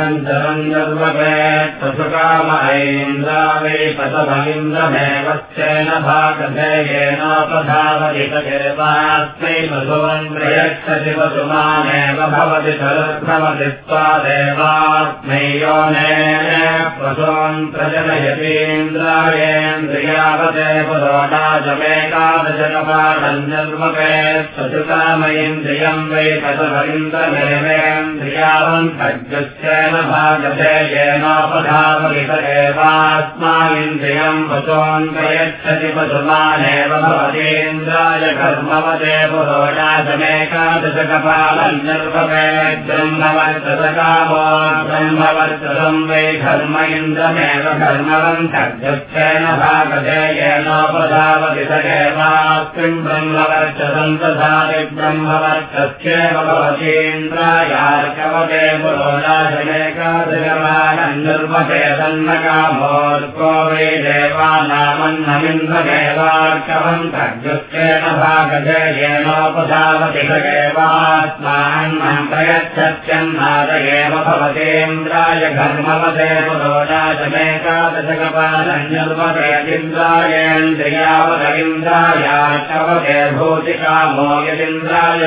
इन्द्रम् चरञ्जर्वके पशुकाम ऐन्द्रावे पशभगिन्द्रमेव चेन भागधेयेनोपधावदितदेवास्मै पशुवन् प्रयच्छति पशुमानेव भवति सरभवति स्वादेवास्मै योनेन पशून् प्रजनयतीन्द्रायेन्द्रियावते पुरोडाजमेकादशकपालञ्जर्वके पशुकामयेन्द्रियम् वै पशभगिन्द्रमेवेन्द्रियावन् खड्गस्येन भागधे येनोपधावदित एवास्माविन्द्रियम् पशून् प्रयच्छति पशुमानेव भवतीन्द्राय कर्मवते ब्रह्मवर्चसकामो ब्रह्मवर्चसम् वै धर्म इन्द्रमेव खड्गस्येन भागधे येनोपधावति एवास्मिन् ब्रह्मवर्चसम् दधाति ब्रह्मवर्चस्येव भवतीन्द्रायार्कवते पुरोडाजमेकादशकपालञ्जर्वके तन्नकामोर्को वै देवानामन्नमिन्द्रमेवार्कवम् खड्गस्येन भागधे येनोपधावति स एवास्मान्नम् प्रयच्छत्यन्नाद एव भवतीन्द्राय घर्मवते पुरोडाजमेकादशकपालञ्जर्वकेन्द्रियावदीन्द्रायार्कवते भूतिकामो यदिन्द्राय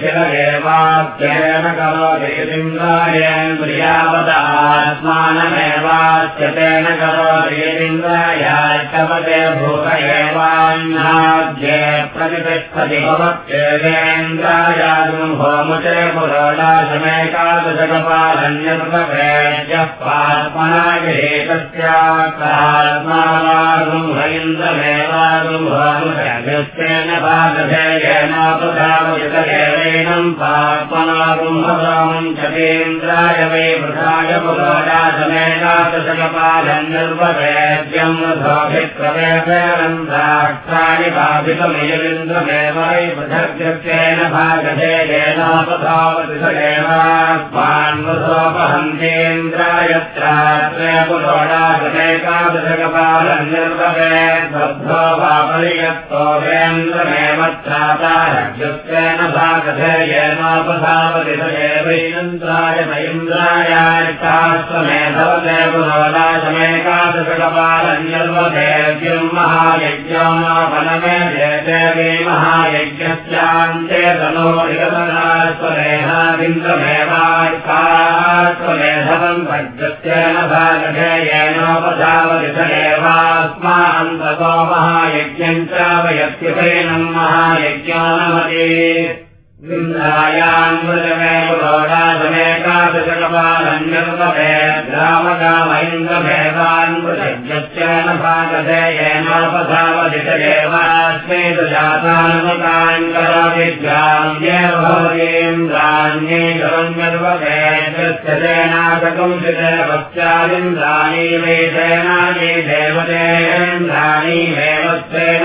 शिर एवात्येन करोति यदिन्द्रायेन्द्रियावदात्मानमेवाच्यतेन करोति यदिन्द्रायार्कवते भूत एवान्नाद्ये प्रतिष्ठति भवत्येवेन्द्रायागुम् होमुचे पुरोडाशमेकादशकपालन्यर्ववेद्यः पात्मना गृहेतस्यात्मावागुम् हैन्द्रमेवागुम् होमुचेन भागधेयेनोपधावयुतदेवैनम् पात्मनागुम् भवामुम् चतेन्द्राय वै वृथाय पुरोडाशमेकादशकपालन्यर्ववेद्यम् रथोभिप्रवेशनम् द्राक्षाणि बाधितमियलिन्द्रमेव वै पृथग्यत्वेन भागधेयेनोपधावति स एवान्वसोपहन्तेन्द्रायत्रात्रे पुरोडाशमेकादशकपालन्यर्ववे बद्धो वापरियत्तोवेन्द्रमेव त्रातारज्यत्वेन भागधेयेनोपधावति स पुरोडाशमेकादशकपालन्यर्ववेद्यम् महायज्ञो नो वनमे देते वै महायज्ञस्यान्ते तनो निगतनास्वरेहाविन्द्रमेवार्कास्वमेधवम् भज्यत्वेन भागधेयेनोपधावति स एवास्मान्ततो महायज्ञम् च वयत्युपैनम् महायज्ञो नमति इन्द्रायान्मृजमे पुरोडाशमेकादशकपालन्यर्वभे ग्रामकामैन्द्रभेदान्मृजज्ञश्चेन भागधेयेनोपधावति स एवास्मै जातानुमतान् करोति ग्राम्येव भवतीन्द्राण्ये गरन्यर्वभेद्यस्य सेनाशकम् शिदेवस्यादिन्द्राणी वै सेनानि देवतेन्द्राणी देवस्वेन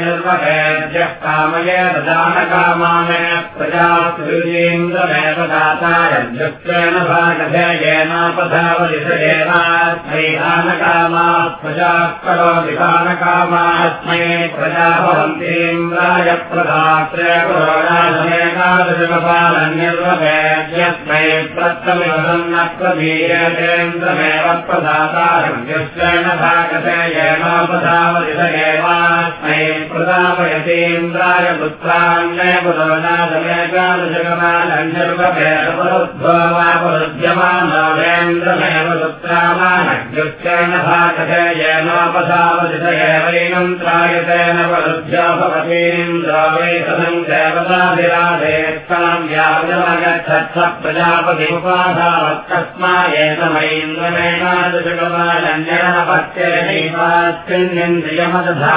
पुरोडासमेकादशकपालन्यर्वभेद्यः कामये ददानकामामे प्रजास्त्रीन्द्रमेव दातारज्ञत्वेन भागधेयेनोपधावति स एवास्मै दानकामाः प्रजाः करोति दानकामास्मै प्रजा भवन्तीन्द्राय प्रदात्रे पुरोडासमेकादशकपालन्यर्वभेद्यस्मै प्रत्तमिवसन्न प्रदीयतेन्द्रमेव प्रदातारज्ञस्वेन भागधेयेनोपधावति स एवास्मै प्रदापयतीन्द्राय पुत्रान्य पुरोडा ेन्द्रमेव सुत्रामानग्युश्चेन भागेनोपधावैनं त्रायतेन वरुध्या भवतीन्द्रावेशनं देवताभिराधेत्तां व्याजमगच्छत्स प्रजापतिमुपाधावत्कस्मायेन मयीन्द्रमेणादृशगमानन्यनपत्यैवास्मिन्निन्द्रियमदधा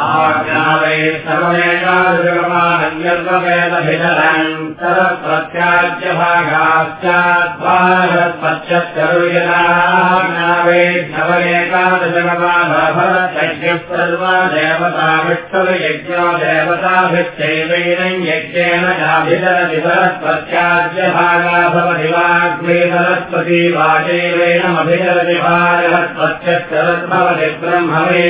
आज्ञावै सर्वेकादृगमानन्यर्ववेदभिधरन् सरस्वत्याज्य भागाश्चाद्वारस्वच्छरुयनाज्ञावै सर्वेकादृगमानभरत्यज्ञः सर्वा देवता विष्णुर्यज्ञो देवताभिश्चैवैनं यज्ञेन चाभिधरति सरस्वत्याज्य भागा भवति वाग्मे सरस्वती वाचैवैनमभिधरति भारस्वत्यश्चरद्भवति ब्रह्मवे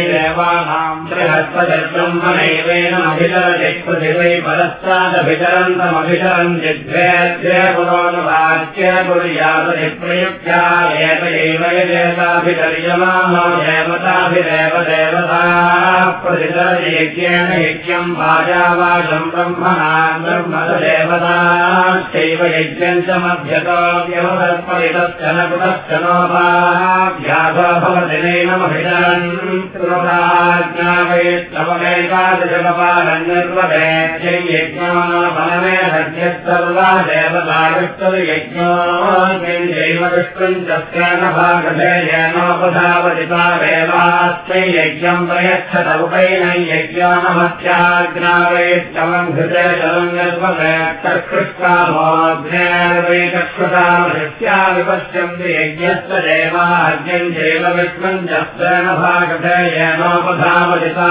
कुर्यादति प्रयुक्त्या एत एव यदेताभिचर्यमानो देवताभिदेव देवता प्रतिचरयज्ञेन यज्ञम् वाजावाचम् ब्रह्मणा ब्रह्मदेवताश्चैव यज्ञम् च मध्यतो व्यवदर्पयितश्च न भवति नैनमभिचरन् ैकादशकपालन्यज्ञोनमे सद्यः सर्वा देवताविष्टुर्यज्ञोजैव विष्णुञ्चस्तेन भागधेयेनोपधावदितादेवास्मै यज्ञम् प्रयच्छत उपैनै यज्ञानमत्याग्नावेष्टवम् हृदय चलङ्गस्वकृष्कामोऽग्नेर्वैकक्षुतामृत्या विपश्यन्ति यज्ञस्य देवाज्ञम् चैव विष्णुञ्चस्तेन भागधेयेनोपधावदिता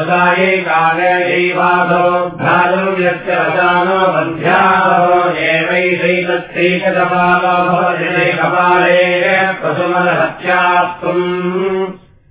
काले दैवासो भ्रातुर्यस्य रसानो बन्ध्यासो एवैषैतत्रैककपालो भवति कपाले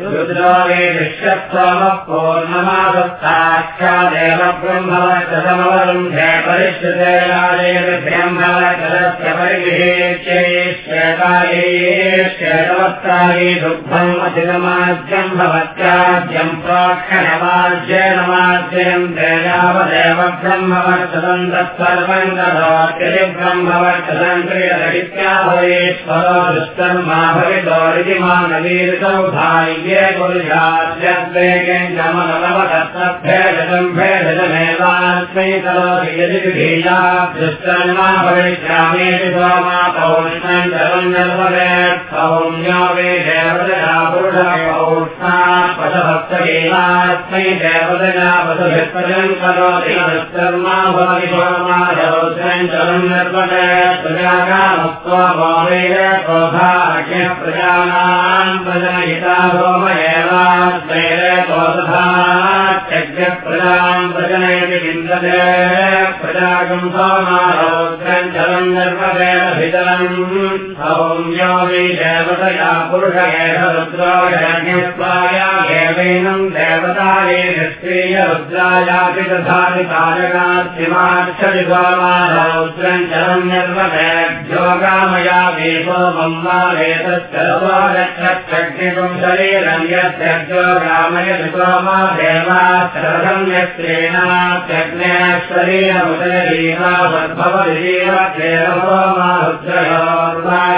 रुद्रो वे दृश्यत्वमः पूर्णमादत्ताख्यादेव ब्रह्मवचसमवरुन्धे परिश्रुतेनादेव ब्रह्मवचलस्य परिगृहेत्यै श्वेतायै श्वेतवस्त्रायै दुग्धम् अतिरमाज्यम् भवत्याद्यम् प्रोक्षणमाज्येन माज्यम् देयावदेव ब्रह्मवर्चलम् तत्सर्वम् करोत्यति ब्रह्मवर्चलम् क्रियदगित्याभवेश्वरो दुष्कर्मा भवितोरिति मानवीरितौ भाय्ये पुरुषाद्यद्वेगेन्द्रमनवदत्तभेदम् भेदजमेवास्मै करोति यदि विधीया दुष्कर्मा भविष्यामेति सोमा पौष्णम् जलम् निर्ववेत् सौम्यो वे देवदया पुरुषः पौष्णा पशभक्तगेवास्मै देवदया पशुभित्पजम् करोति दुष्कर्मा भवति सोमा रौद्रम् जलम् निर्ववेत् प्रजाकामस्त्वा वेद क्रोधाख्यः प्रजानाम् प्रजनयिता सोमयेवास्मैरकोधात्यज्ञप्रजाम् प्रजनयति विन्दते प्रजागम् सोमारोग्रम् जलम् निर्वदेभितरम् सौम्यो वै देवतया पुरुष एव रुद्रोजज्ञस्वाया देवैनम् देवताये निष्क्रिय रुद्रायापि दधाति तारकात्रिमाक्षरि सोमारोग्रम् जलम् निर्वदेभ्यो कामया वेदो मम्मा वेदश्चरवागच्छक्षग्निकम् शरीरम् यस्यो रामय सोमा देवाश्रधम् यस्त्रेणात्यग्ने शरीरमुदयजीवावद्भवति जीवत्रेण सोमा रुद्रयोर्वायेतम्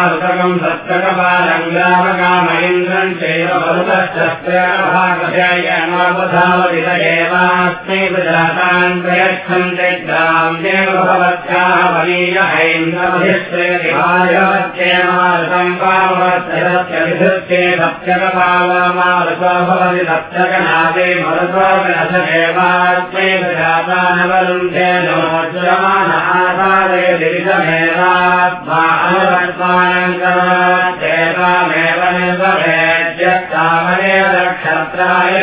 भादुर्व्यञ्जनयति ऐन्द्रमेकादुजगपालङ्गर्वयन्मारुतकम् सप्तकपालङ्गामकामैन्द्रम् चैव एवास्मै प्रजातान् प्रयच्छन्ते ग्राम्येव भवत्याः बलीय ऐन्द्रमधिश्रेतिभायवत्येमारुतम् कामवत्यभिधृत्ये सप्तकपालमारुतो भवति सप्तकनादे मरुतो ग्रथमेवास्मै प्रजातानवरुन्धे नमोच्यमानः क्षत्राय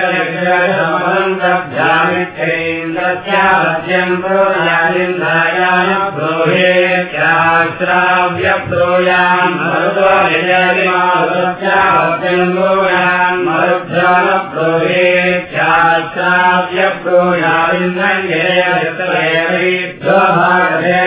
समन्तभ्यामिच्छेन्द्रस्याद्यम् प्रोयालिन्द्रायान ब्रूहेत्याश्राव्यब्रूयान् मरुतो विजयमारुतस्याद्यम् ब्रूयान् मरुभ्यान ब्रूहेत्याश्राव्यब्रूयालिन्द्रयेभ्यो समदम्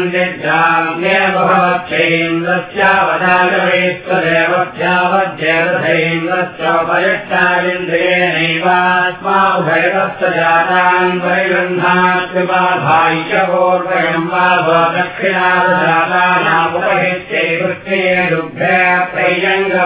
प्रयच्छन्ति जाम्येव भवत्यैन्द्रस्यावदागवेश्वदेवस्यावध्येन्द्रस्योपरिष्टालिन्द्रियेणैवात्मा उभयतस्य जातान् परिगृह्णात्युपाभाय्यपूर्वयम् वा वृत्तिये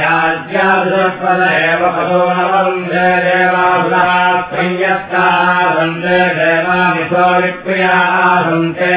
याज्ञादुष्पद एव पदो नवं जय देवासुरा संयत्ताः सन्ते देवामिथो विक्रियाः सन्ते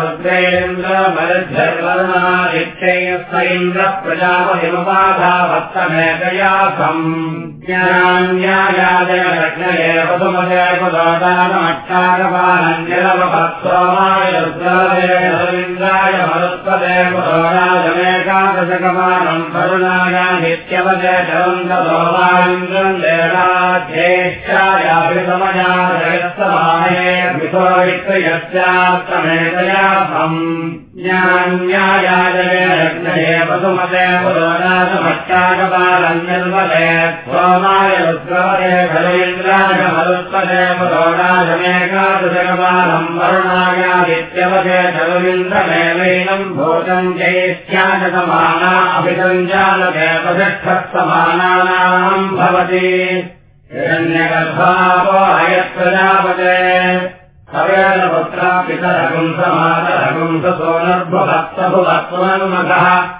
रुद्रेन्द्रमरुद्धर्वरुणादित्यैन्द्र प्रजापतिमुपाधावत्तमेकयासम् ज्ञान्यायादय लग्नये पदुमदेवदानमट्टाकपालञ्जलवभत्सोमाय रुद्राय मरुत्पदे पुरोराजमेकादशकपालम् करुणाय चरन्दोवालिन्द्रम् देवाध्येष्ठायाभिसमयाजयस्तमाये विश्वविक्रयस्यास्तमेकयासम् ज्ञान्यायादये पदुमदे पुरोराजमट्टाकपालञ्जल्वदे सोमाय रुद्राय खलेन्द्राय मरुत्पदे पुरोराजमेकादशकपालम् वरुणायादित्यवदे चरुलिन्द्रमेवैनम् भूतम् जयिष्याजसमाना अभिसञ्जालदेवदक्षत्समानानाम् भवति। हिरण्यगर्भापोहयप्रजापते हवेलपुत्रापितरगुंसमातरगुंसोनर्भुभक्तभुभक्त्वन्मखः सद्यामोर्णोदन्तरक्षपुंसदुभक्तविश्वाभुवाभवत्साभवय कुतुलित्यम्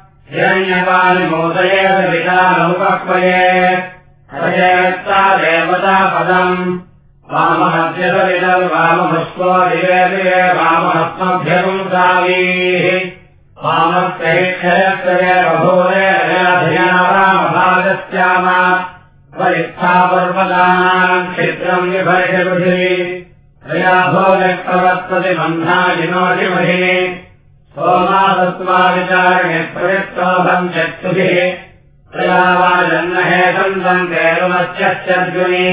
हिरण्यपानि मोदयेत विकानमुपक्वये अजयत्ता देवतापदम्। वामहस्यसविदम् वामहस्वो दिवे दिवे वामहस्मभ्यपुंसावीः वामस्यैक्षयत्रये बभूरे अजाधियारामभागस्याम परिस्थापर्वतानाम् क्षेत्रम् विभर्षपृथिवी त्वया भोजप्रवर्तति बन्धाजिनोजिमहि सोमासत्त्वाविचारणे प्रयुक्तोभम् चक्षुभिः त्वया वा जन्महेतम् केरुमस्यर्जुनि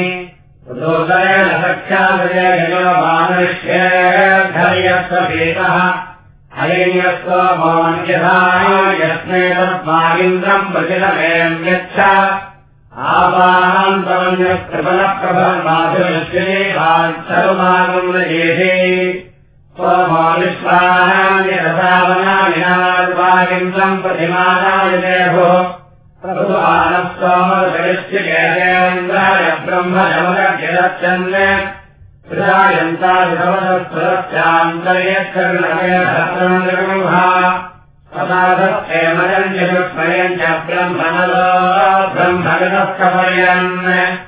दोषरेण सख्यादयो मानुष्येर्धर्यस्वभीतः हयेयस्व मोन्यथा यस्मै तस्मागिन्द्रम् प्रतिलमेम् यच्छ। रजेः स्वमानुष्वाहान्यरसावनाविनाद्वागिन्द्रम् प्रतिमानायदेभो प्रभुवानस्वामदृश्यकेन्द्राय ब्रह्मजमदगिरच्छन् प्रजायन्तादिभवदस्वरस्यान्तर्यच्छन्नमेभद्रम् सदाधत्तेमयम् च विस्मयम् च ब्रह्मणलो ब्रह्मगतस्तमयन् अप्रोमायत्तुरते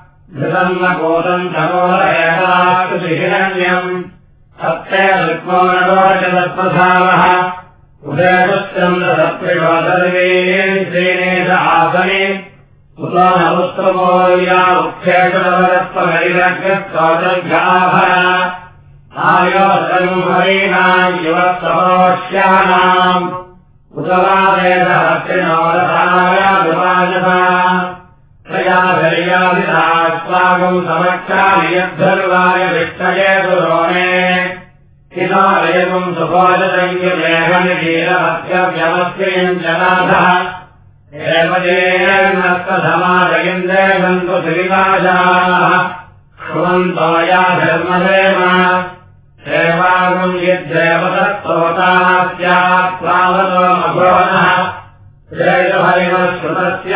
विभृतापुरुत्रा मानोमद्धीरादोभरा घृतम् न कोदम् तमोरयताकृतिहिरण्यम् सत्य रुक्मोणरोचतत्प्रधावः उदयपुश्चन्द्रसत्रिव सर्वे श्रेणेश आसने उतोनमुत्तमोर्या मुख्येषवरत्वहरिरग्रस्वादर्घ्याभर आयोधम् हरीणाम् युवत्समोष्याणाम् उतवादेशहस्तिनोरथाया त्रयाधर्याभिधास्वागम् समक्षानियद्धर्वाय विष्टये दुरोणे। हिमालयम् सुभोजसंयुमेघनिधीरहत्यव्यवस्थेयम् जनाथः एवजेनस्तसमाजयन्द्रे सन्तु श्रीवाजाः श्रुवन्तो या धर्मदेव सेवागम् यद्देवतस्तोताः स्यात् स्वावतोमभोनः श्रेयहरिमश्रुतस्य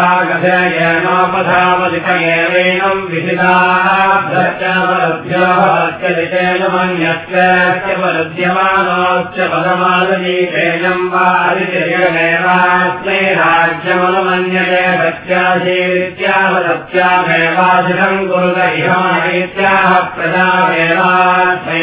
भागधेयेनोपधावधिक एवैनम् विहिताभ्यश्चावरभ्योऽत्यदितेन मन्यस्य वरुध्यमानोश्च पदमादनीतेयम् वादितिर्यमेवास्मै राज्यमनुमन्यते सत्याशीत्यावदत्यामेवाधिकम् कुरुत इहमनैत्याह प्रजामेवास्मै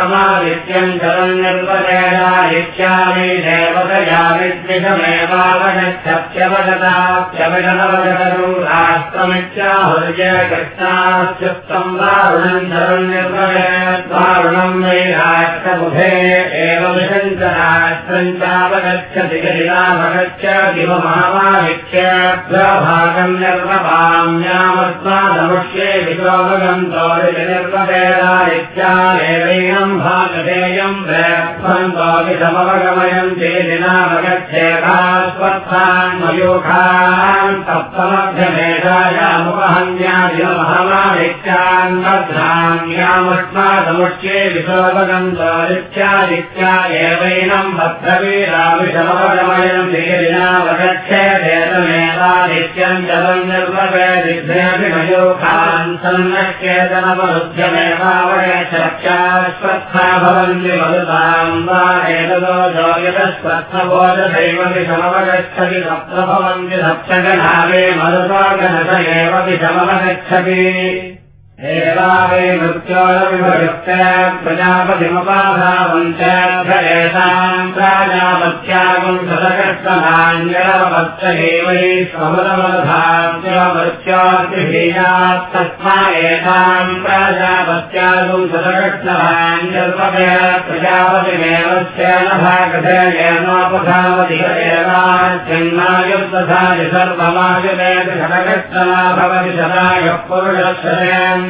शुक्लात्युत्तमादित्यम् जलम् देवतया विद्विषमेवावगच्छत्यवगतात्यवगतवगतम् राष्ट्रमित्याहुर्य निर्वयत्वारुणम् राष्ट्रबुधे एव विषम् च राष्ट्रम् चावगच्छति गलिलाभगच्छ दिवमावादित्यभागम् निर्वपाम्यामस्मादमुष्ये विश्वगन्तोरिति निर्वपेदादित्यादेवैनम् भागधेयम् समवगमयम् ते दिनावगच्छेदास्वत्थान् मयूखान् विशोभगन्त्वादित्यादित्या एवैनम् भद्रवीराविषमवगमयम् ते दिनावगच्छेदेतमेवादित्यम् जलम् निर्ववेदिभ्यभिमयूखान् सन्नश्चेतनवरुध्यमेवावगच्छत्याश्वत्था भवन्ति मरुताम् वा एतदो जोयतस्वत्थबोधदैव विषमवगच्छति सप्त भवन्ति सप्तगणावे मरुतोगणस एव विषमवगच्छति एवावे मृत्योरविभयुक्त प्रजापतिमुपाधावञ्चेताम् प्राजापत्यागम् सदकर्तनान्यवत्स एव स्वमृत्योर्तिभीयात्तस्मा एताम् प्राजापत्यागम् सदकर्तनान्यर्पय प्रजापतिमेव स्येन भागधेयेनोपधावति एवाच्यन्नायुर्दधाति सर्वमायुवेति सदकर्तना भवति सदायुः पुरुषश्रेन्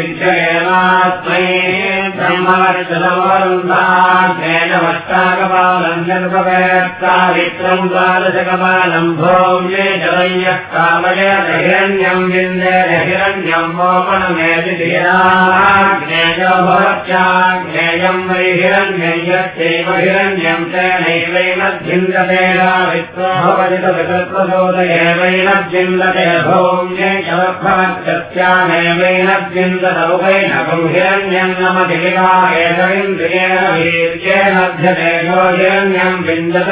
एवास्मै ब्रह्मवर्षमवरुन्धाग्नेयमष्टाकपालम् निर्भवेत्सावित्रम् द्वादशकपालम् भोम्ये जलय्यः कामयत हिरण्यम् विन्देन हिरण्यम् मोपणमेति धीराग्नेयो भवत्याग्नेयम् वै हिरण्यम् यच्चैव हिरण्यम् जलभवत्यस्यामेवैनद्भिन्दतौवैनकम् हिरण्यम् नमधिविकारेतविन्द्रियेण वीर्येणध्यते यो हिरण्यम् विन्दत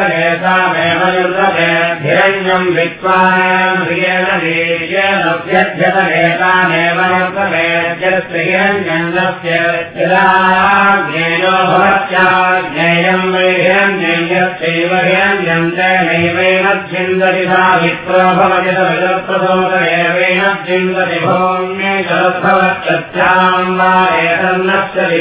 एतामेव युद्धते यस्य हिरण्यन्दस्य यदाज्ञेयो भवत्याज्ञेयम् वै छिन्दति सा विप्रो भवति एवेन छिन्दति भौम्ये जलद्भवत्यस्याम् वा एतन्नश्च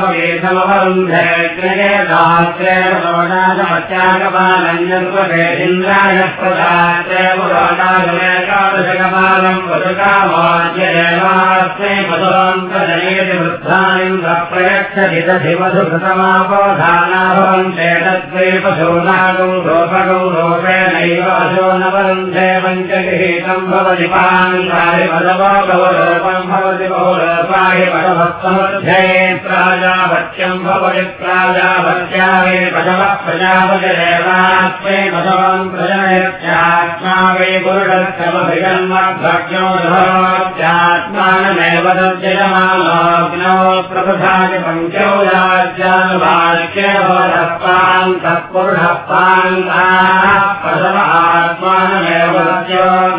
सोमपीठमवरुन्धे क्रियेदात्रेव रोणागमत्यागपालन्यर्पते इन्द्राय प्रदात्रेव रोणागमेकादशकपालम् वदुकामाज्यदेवास्मै पदोऽन्तजनेति वृद्धानिन्द्रप्रयच्छति तधिवधुकृतमापोधानाभवम् चेतद्वै पशूनागम् रूपगम् पञ्चगृहीतम् भवति पान्ताहि पदवो प्रजापतिरेवास्मै पदवम् प्रजनयत्यात्मा वै पुरुषक्रमभिजन्मभ्यो भवत्यात्मानमेव तज्जयमानोऽग्नौ प्रपथाति पञ्चौ राज्यानुवाक्यवरपान् तत्पुरुषः पान्ताः प्रथम आत्मानमेव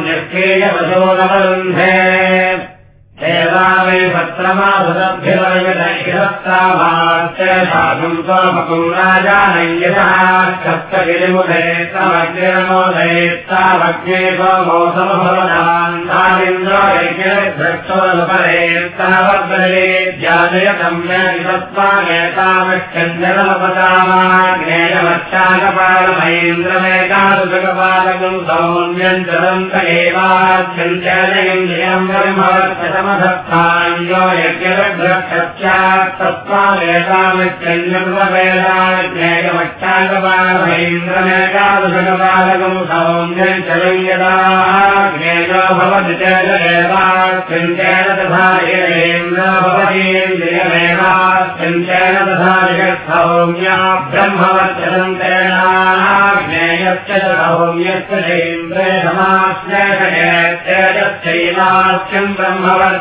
निष्क्रियवशोनवरुन्धे एवा वै पत्रमासदभ्युदयदैरस्ताभाष्यसाधुम् स्वमकुम् राजानय्यतः सप्तगिरिमुखैस्तमग्निरमोदयेत्तावग्ने स्वमोसमभवनान्तारिन्द्रोपरेत्तावग्रे ज्ञानयतम् ज्ञेयमच्चाकपालमैन्द्रमेकादुजगपालकम् सौम्यम् चलन्त एवाध्यञ्चलयम् समधत्तायो यज्ञलग्रक्षत्यात्तत्त्वावेदामित्यन्यप्रवेदाज्ञेयमच्चागपालभैन्द्रमेकादशगपालकम् सौम्यम् चलयदाग्नेयो भवति चेदेवात्यञ्चेन तथा जगत्सौम्या ब्रह्मवर्चनम् सौम्यश्च चैन्द्रे समाश्लेषयेत्येतच्चैवाख्यम् ब्रह्मवर्च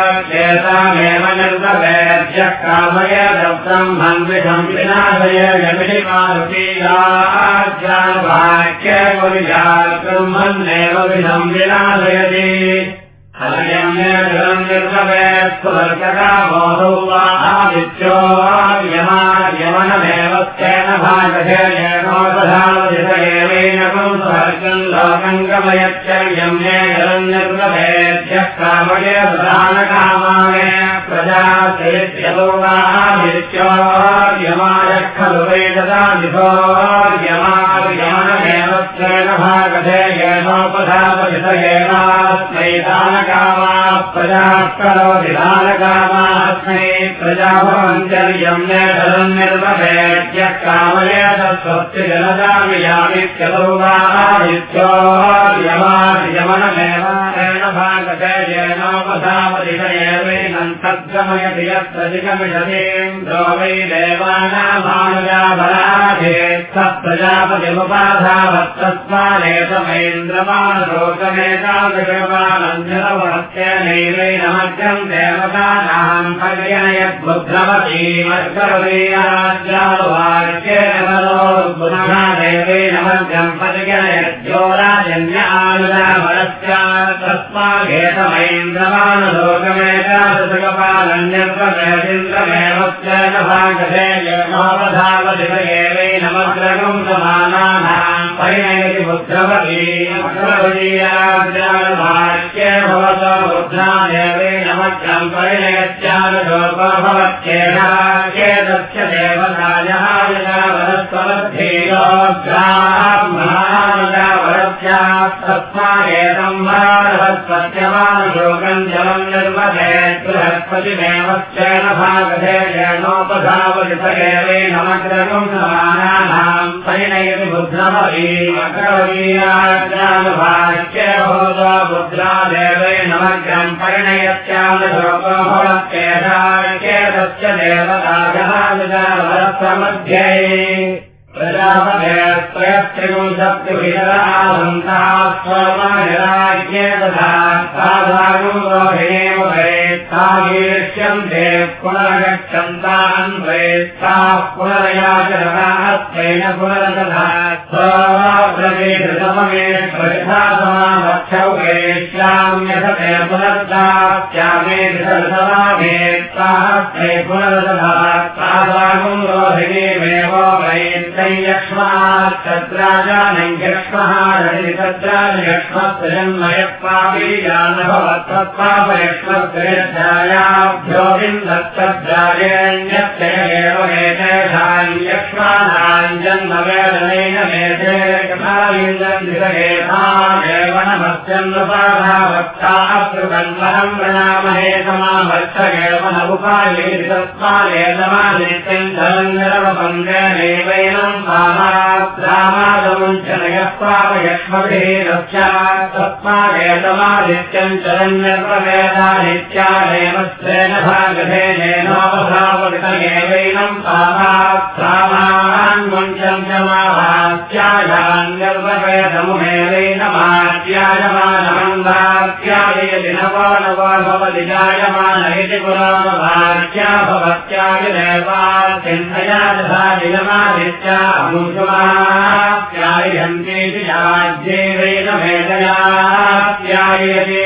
कामय दत्तम् हन्विषम् विनाशय यमिषि मारुतीयाज्ञावाक्य कुर्यात् ब्रह्मन्नेव विषम् विनाशयति निर्गवेत्सुवर्गकामोहौ वा आदित्यो यमार्यमनमेव तेन भागधेयेनोपधावधितयेवेन स्वर्गम् लोकम् गमयच्चर्यम्ये जलम् निर्गवेद्यः कामये प्रधानकामाय प्रजा चैत्यतो वा आदित्यो खलु वै ददादिभो यमार्यमनमेव तेन भागधेयेनोपधावधितयेनास्मै दानकामा प्रजाः करोति दानकामास्मै प्रजा भवन्त्यर्यम् नेधरम् निर्वहेद्यः कामयेत स्वस्य जनदामियामित्यतो वा आदित्यो तद्गमयति यत्प्रतिगमिषतीन्द्रो वै देवानामानुजा बलाधे सत्प्रजापतिमुपाधावत्तस्मानेतमेन्द्रमानरोगमेतादृशमानञ्जलवहत्यनैवेन देवतानाम् पर्यणयद्बुद्धवतीमर्गरवीयाज्ञावाक्येन मध्यम् पर्यणयद्यो राजन्य तस्माघेतमैन्द्रमानलोकमेतादृशपालन्यर्गमेन्द्रमेव तेन भागधेयेनोपधावधितयेवेन मग्रगम् समानानाम् परिणयति बुद्धवतीयाज्ञानभाक्ये भारवत्सत्यमानुलोकम् जलम् निर्मते बृहस्पतिमेव चेन भागधेयेनोपधावलितयेवेन मग्रगम् समानानाम् परिणयति बुद्धमवीमकरवीयाज्ञानुभाक्ये भवतो बुद्धादेवेन मग्रम् परिणयत्यानुलोको भवत्येषाचेतस्य देवतायः वरस्वमध्ये प्रजापतेस्त्रयस्त्रिंशत्तिभिरसन्ताः स्वमाजराज्ञे तथा साधारणम् रोहिणेव भवेत्तागीष्यन्ते पुनरगच्छन्तान् वेत्ताः पुनरयाचरणास्तेन पुनरतथा स्वप्रवेशसममे प्रजासमाभक्षौ वेश्याम्यसते पुनर्दास्यामे दृशसमावेत्ताः ते पुनरतथा साधारणम् रोहिणीमेव वैत् यक्ष्माच्छत्राजानयक्ष्मः रजतत्राजयक्ष्मस्त्रजन्मयक्ष्मापीजानभवत्पापयक्ष्मस्त्रयध्यायाभ्यो विन्दत्तद्राजेण्यत्ययमेव मेतेषाम् यक्ष्मानाञ्जन्मवेदनेन मेते कथाविन्दन्दिरहेतामेव नमस्यन्नुपाधावत्ताः प्रणामहे समाभक्षगेव न उपाये तस्मादेतमादित्यम् धनञ्जनवपङ्गेनैवैनम् रामादमुञ्चनयः पापयक्ष्मभिः रस्यात् तस्मादेतमादित्यम् चरन्यप्रवेदादित्यादेव स्त्रेण भागधेनेनोपधावृतयेवैनम् पापात् रामान्मुञ्चम् च माहात्यायान्यर्ववेदमुमेवैन मात्यायमानमन्दात्यायति नवो नवो भवति जायमान इति पुराणभाग्या भवत्यादिदेवा चिन्तया वेदयात्यायति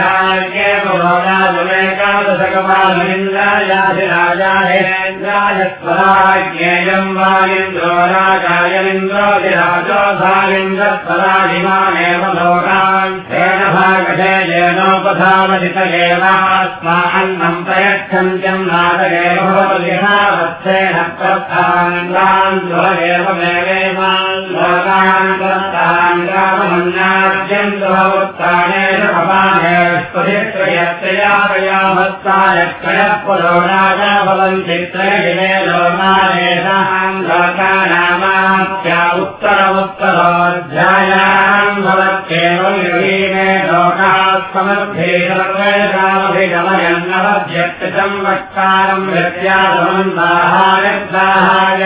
्राजाहेन्द्रायस्पराज्ञेयम् वालिन्द्रो राजायमिन्द्रोऽधिराजोधालिन्द्रस्पराधिमानेव लोकान् तेन भागधे येनोपधावधितगेवास्मान्नम् प्रयच्छन्त्यम् नादगेव भवतिहावत्सेन प्रस्थान्द्रान्द्वगेव देवेमान् लोकान् प्रस्थान्द्रामन्नाद्यम् स्वभवत्तानेन भवानेव भवानेष्पतित्रयत्रयावयामत्तायत्रयः पुरो राजा भवन्ति त्रयदिने लोकानेषाम् लोकानामात्या उत्तरमुत्तरोऽध्यायाम् भवत्येव युहीने लोकाः वक्तारम् प्रत्यागमन्ताहारद्दाहाय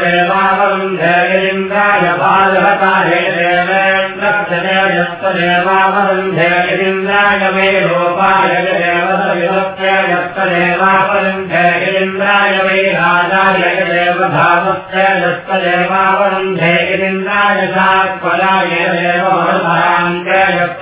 देवावरुन्धेरिन्द्राय बालहकारे देवेन्द्रस्य यत्र देवावरुन्धेरिन्द्राय मे देवावरुन्धे इन्द्राय वै राजाय देवधावस्य यत्र देवावरुन्धे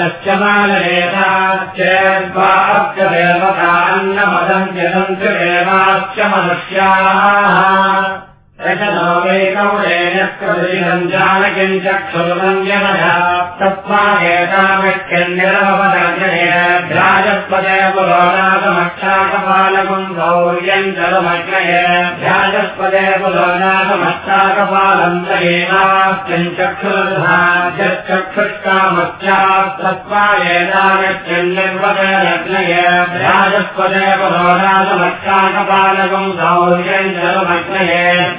दश्यमानरेताश्चेद्वाप्य देवतान्नमदन्त्यदन्त्य देवाश्च मनुष्याः रशनोमेकौरेण प्रदृशम् जानकिम् चक्षुर्वन्द्यमधा तस्मादेतामित्यन्यरमपदर्जनेभ्याजस्पदय पुरोनाथमष्टाकपालकम् सौर्यम् जलमग्नय भ्याजस्पदय पुरोनाथमष्टाकपालम् तयेनास्त्यम् चक्षुर्धाजक्षुष्कामस्यात्तत्वायेनामित्यन्यर्वदयग्नय भ्याजस्पदय सौर्यम् जलमग्नय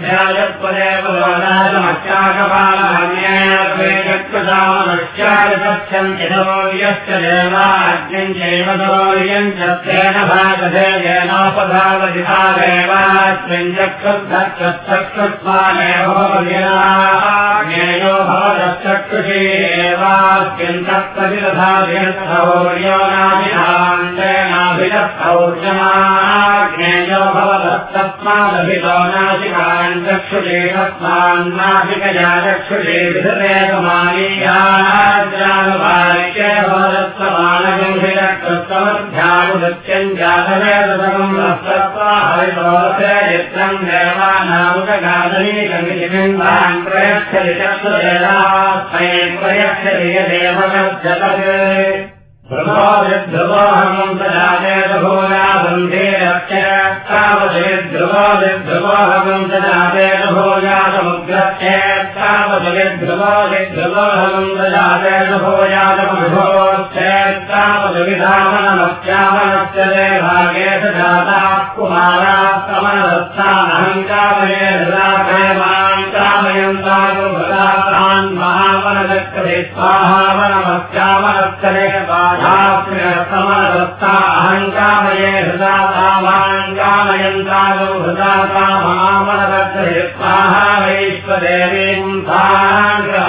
ध्यायत्वदेव चक्षुषामनुष्याय यश्च देवाज्ञम् चैव दौर्यम् च तेन भागधे येनोपधावधिभागेवास्मिन् चक्षुर्धक्षुत्वानेव ज्ञेयो भवतश्चक्षुषी एवास्मिन् तत्प्रतिदधाभिर्धौर्यो नाशिकान् चक्षुषे तस्मान्नाशिकया चक्षुषे विधरेतमानीयानुभाग्ये भवदत्समानगम्भिरकृत्तमध्यानुदत्यम् जातवेदसकम् रस्तत्वा हरितोरसे चित्रम् देवानामुकगादनीकमितिबिम्बान् प्रयच्छति चक्षुरेदास्मै प्रयच्छति यदेवगच्छतत् ध्रुवोहमम् सजातेभोजाबन्धे रक्षावधिध्रुवोदिध्रुवोहमम् सजातेभोजासमुग्रश्चेत्तावधिध्रुवोदिध्रुवोहमम् सजातेभोजासमविभोश्चेत्तावधिधामनमस्यामनस्य देभागे सजाता कुमाराः कमलदत्तानहङ्कामये हृदाकयमान् स्वाहावनमस्यावनस्तरे बाधास्मरसमरस्ता अहङ्कामये हृदातामाङ्कामयन्तादौ हृदाता महामनरक्षे स्वाहा वैश्वदेवीं साङ्गमयेन्द्रवगे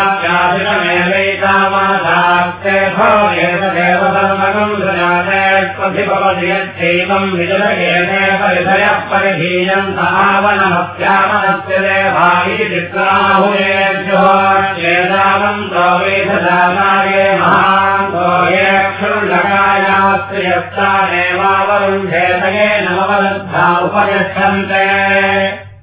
क्वधि भवति यच्चैवं विजयेते परिधयः परिधीयन्त आवनमस्यामनस्य देवायि चित्राहुयेभ्यो चेदावन्तो वेददानाये महान्तो ये क्षुल्लकायास्ति यत्तानेवावरुन्धेतये नववलब्धा उपगच्छन्ते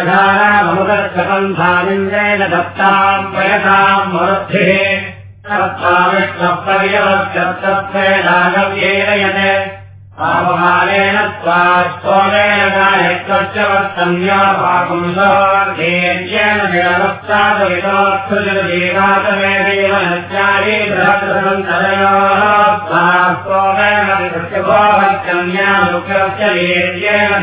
विश्वाहाधुरक्षधाराममुदक्षपन्थामिन्द्रेण दत्ताम् प्रयताम् मरुद्भिः तत्त्वाविष्णपर्यवत्यर्थत्वेनागव्येरयते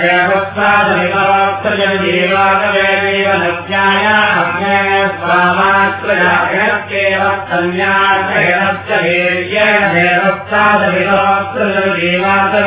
देवस्तादवितोऽर्थजलजीवातमे देवनत्याया अग्ने स्वामात्रजागणस्येव कन्याश्रयणस्य देवस्तादवितोऽर्थजलजीवातमे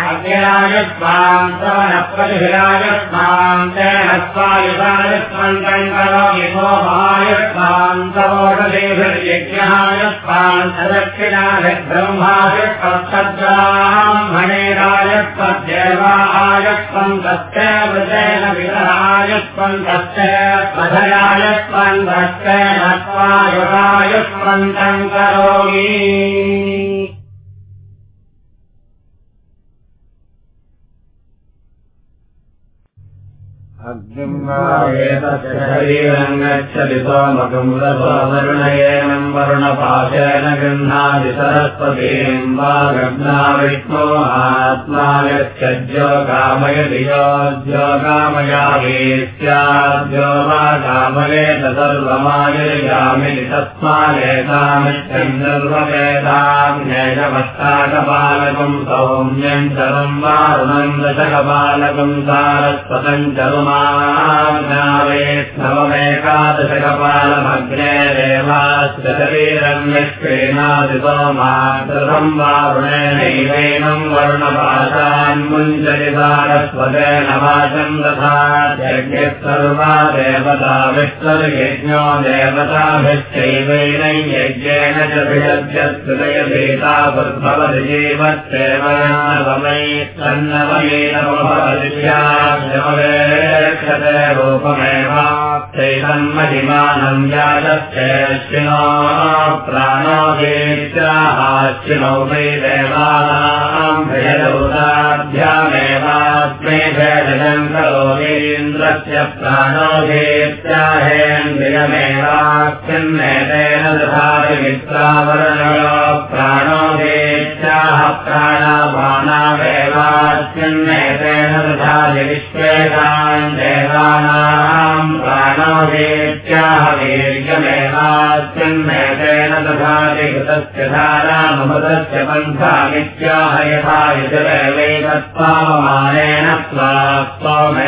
अज्ञायस्वाम् सवनप्रतिभिरायस्वाम् तेन स्वायुधायस्वन्तम् करोमि सोमायस्वाम् सवोषदेभिर्यज्ञायस्वाम् सदक्षिणाभिब्रह्मायस्वच्छब्राह्मणेरायस्वद्देवायस्वम् तस्य वृतेन विरहायस्वम् तस्य मधयायस्वम् तस्य नत्वायुधायस्वन्तम् करोमि सोमकम् रसोवरुणयेनम् वरुणपाशेन गृह्णाति सरस्वतीम् वा गृह्णा विष्णो आत्मा यच्छज्यो कामयति कामयामि स्याद्यो वा कामयेत सर्वमाययामिति तस्मादेतामित्यम् सर्ववेदाम् न्येजमष्टाकपालकम् सौम्यम् चरम् वारुणम् दशकपालकम् सारस्वतम् चरुमावेष्णवमेकादशकपालमग्ने देवास्य शरीरम् निष्क्रीणादिसोमाकृतम् वारुणेनैवैनम् वर्णपाशान् मुञ्चति सारस्वतेन वाचम् तथा यज्ञः सर्वा देवता विष्णुर्यज्ञो देवताभिश्चैवैनं यज्ञेन च विषद्यस्तुतयभीता भवति जीवत्सेवनावमै तन्नवमेनमभवदिष्याक्षते रूपमेव चैतन्महिमानम् याजश्चेश्विनो प्राणो देत्याहाश्विनौ वै देवानाम् भयदौताभ्यामेवास्मै भेदजम् करोमीन्द्रस्य प्राणो देत्याहेन्द्रियमेवास्मिन्नेतेन दधाति मित्रावरणयो प्राणो देत्याह प्राणापानामेवास्मिन्नेतेन दधाति विश्वेतान् देवानाम् प्राणो देत्याह वीर्यमेवास्मिन्नेतेन दधाति कृतस्य धारामृतस्य पन्थामित्याह यथा यजदैवैतत्पावमानेन स्वात्वमेनेत्याह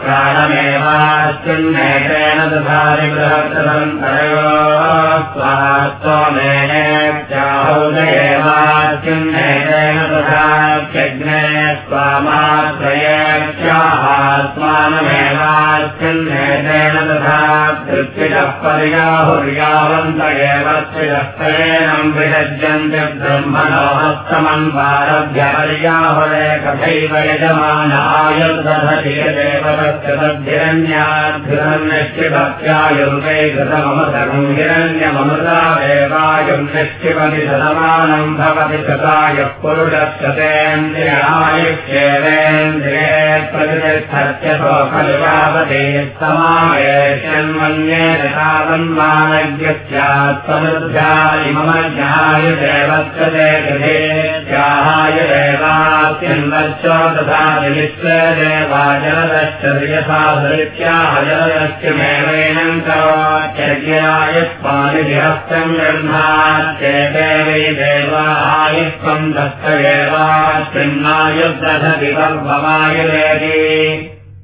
प्राणमेवास्मिन्नेतेन दधाति बृहत्तरन्तरयो स्वात्वमेनेत्य तथा तृप्तितः पर्याहुर्यावन्त एव त्रिदस्तरेणम् विसज्यन्ति ब्रह्मणो हस्तमन्वारभ्य पर्याहुरे कथैव यजमानायुर्दधति यदेव तस्य तद्धिरण्याद्धिरन्यश्चिभक्त्यायुर्वे कृतममसरम् हिरण्यममृतादेवायुम् निश्चिपति शतमानम् भवति प्रतिष्ठत्यतो खलु यावते समावेशन्मन्येन तावन्मानज्ञस्यात् समृद्ध्याय मम ज्ञाय देवत्सते गृहे ज्याहाय देवास्यन्वच्च तथा यथा धरित्याह जलदश्च गृह्णात्येते वै देवायुष्वम् दत्त एवाश्चिन्नायुर्दधति पर्वमायुरेति प्रजापतिर्वरुणायाश्वमणयच्छस्वान् देवतामाच्छत्थपर्यतेर्यदहेतम्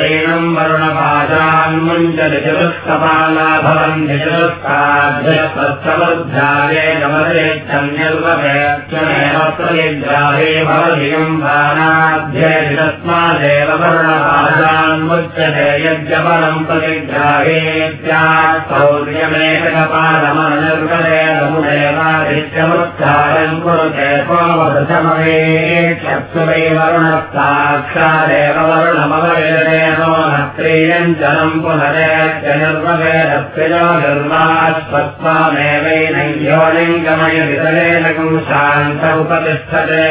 येनोपधावदिवये ैनम् वरुणपाशान्मुञ्चति चतुष्कपाला भवन्ति चतुष्काभ्यस्तमध्याये गमदेच्छन्यल्पवेक्षमेव प्रतिग्राहे भवधियम् बाणाध्येति तस्मादेव वरुणपाशान्मुच्यते यज्ञपरम् प्रतिग्राहेत्याौर्यमेकपादमनिर्गलेदमुदेवादित्यमुत्थारम् कुरुते कोमवृषमवे चक्षुवै वरुणस्ताक्षादेव नक्रीयञ्जनम् पुनरेत्य निर्ववेदत्रियो निर्वाश्वत्वामेवैनयोलिङ्गमय वितरेण शान्त उपतिष्ठते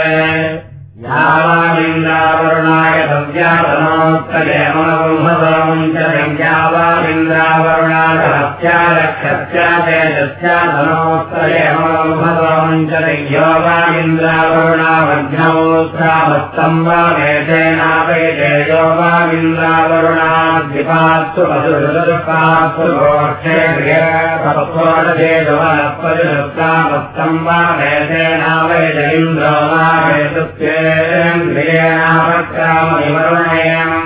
यावामिन्द्रावरुणाय भव्यातनोत्तरेमोहसोमुञ्चयावामिन्द्रावरुणाय हत्यारक्षत्याधनोत्तरेमोहसोमुञ्चयो वामिन्द्रावरुणावग्नोत्सामस्तम् वा वेदेनावेदेयो वामिन्द्रावरुणाद्विपात्सु पशुपात्सु गोष्ठे गृहपरिवनपरिवृत्तामस्तम् वा वेदेनावेद इन्द्रो वा वेदुत्ये ेन्द्रियेणावक्रामविवरुणयम्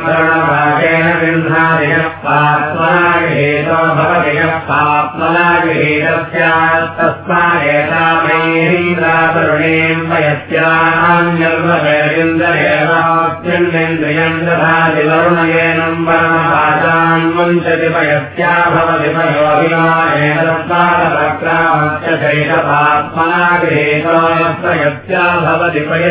पात्मनागृहीतो भवदिनः पाप्मनागृहीतस्यात् तस्मादेतामैरीन्द्रातरुणीम् वयस्यान्यर्ववेन्द्रेवाप्यन्नेन्द्रियम् दधादिवरुणयेनम् वरुणभाषान् मुञ्चति पयस्या भवति पयोभिमानेन तस्मादवक्रामस्य शैषपात्मना गृहीतो यस्या भवति पय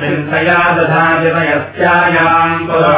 चिन्तया दधादिवयस्यायाम् पुरोणादवदधात्यात्मन्वन्तमेवैनम्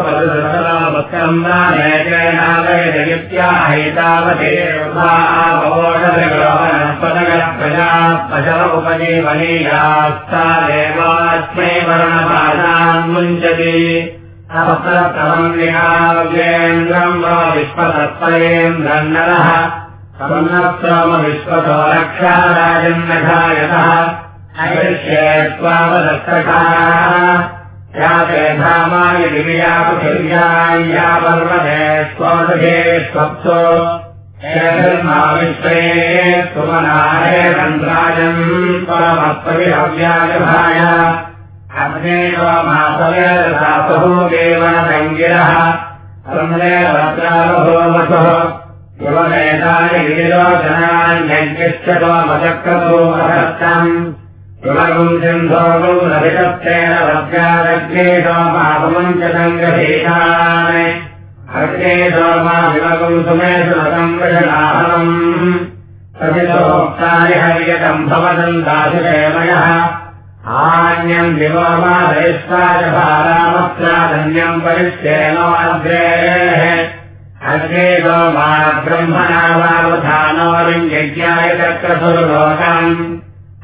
प्रजा पशव उपजीवनीयास्तादेवास्मै वर्णपादान्मुञ्चति अपत्रतमम् विहाव्येन्द्रम् वा विश्वतत्परेन्द्रम् नरः समन्नोम विश्वतो रक्षा राजन्नघायतः ऐष्ये त्वावदत्तकाते धामाय दिव्या पृथिव्याया पर्वते स्वोदे स्वप्सो मा विश्वे सुमनाय मन्त्राजम् परमत्वविहव्याजभाय अग्नेव मातवेदसासुः देवनसङ्गिरः सम्रेवत्रावभोमसुः युवनेतानि गिरिलोचनान्यज्ञश्च त्वमचक्रतो महत्तम् युवगुम् सोमापमुम् च सङ्गहीतान् अग्ने सोमा विवगुम् सुमेषु नतम् वृषणाहनम् प्रतितोक्तानि हर्यकम् भवतम् दाशुषेमयः आन्यम् विलोमादयस्ताजभारामस्याधन्यम् परिश्चेनोऽग्रेः अग्रे गोमा ब्रह्मणा वावधानोरिञ्ज्ञाय चक्रसुर्लोकम्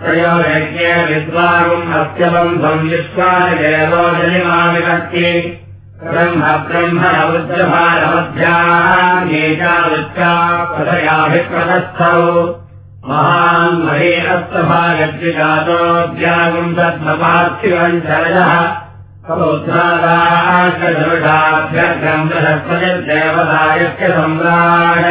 त्रयोयज्ञे विद्वागुम् विश्वानिदेवो जनिमाविभक्ति ब्रह्म पदयाभिप्रदस्थौ महान् महेरस्तभागद्विजातोऽध्यागुम् तद्मपार्थिवम् चरजः कबोद्धादाशदृढाभ्यर्गम् बृहस्पतिर्देवदायस्य सम्राट्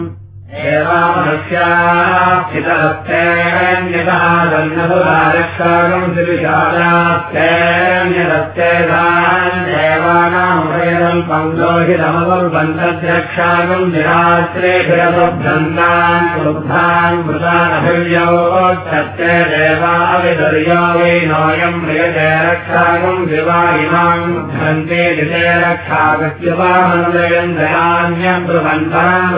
एवामनुष्यास्थितरस्तेऽन्यतः सन्नसुरारक्षाकम् श्रीविशालास्तेऽन्यदस्तेदान् देवानामुदयदम् पङ्गोहितमगुर्बन्धद्रक्षाकम् निराश्रेभिरसुभ्रन्तान् क्रुद्धान् मृतानभिर्योच्छत्ते देवाविदुर्यो वै नोऽयम् म्रियते रक्षाकम् दिवा इमाम् भ्रन्ते दिते रक्षाकस्युपामनुदयम् दयान्यम् ब्रुवन्तरम्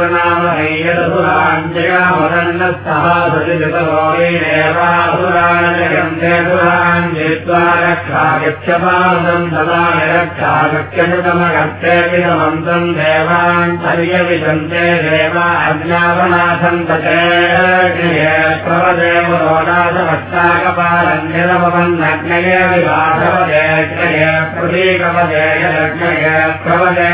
प्रणाम ैयदसुराञ्जयामरन्नस्तहासुरान्यगन्धेसुराञ्जित्वा रक्षागच्छपादम् ददानि रक्षागच्छनुतमगच्छेपितमन्तम् देवान् पर्यविशन्ते देवा अज्ञापनाथम् तचेर्गृहे प्रवदेव रोणासमष्टाकपालन्यलमवन्नग्नये विवाधवदेग्नये प्रतीकवदेयलग्नये प्रवदे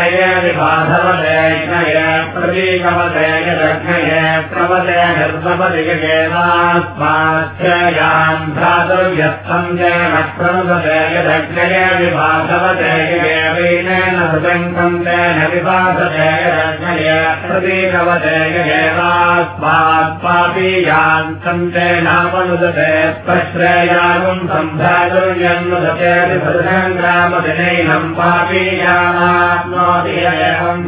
पुरोणासमष्टाकपालञ्जर्मदे रग्नये विबाधवदेग्नये प्रतीकवदेयदग्नये प्रवदे निर्मपदिगेनास्माच्छयान् भ्रातुर्यस्थम् जेन प्रणुददेयदग्नये विबाधवदेयेन हृदङ्कम् तेन विबाधदेयदग्नये प्रतीकवदेयेनास्मात्पापीयान्तम् तेनामनुदते प्रश्रेयागुम् सम्भ्रातुर्यन्नुदते ग्रामदिनैनम् पापीयानाप्नोति एवम्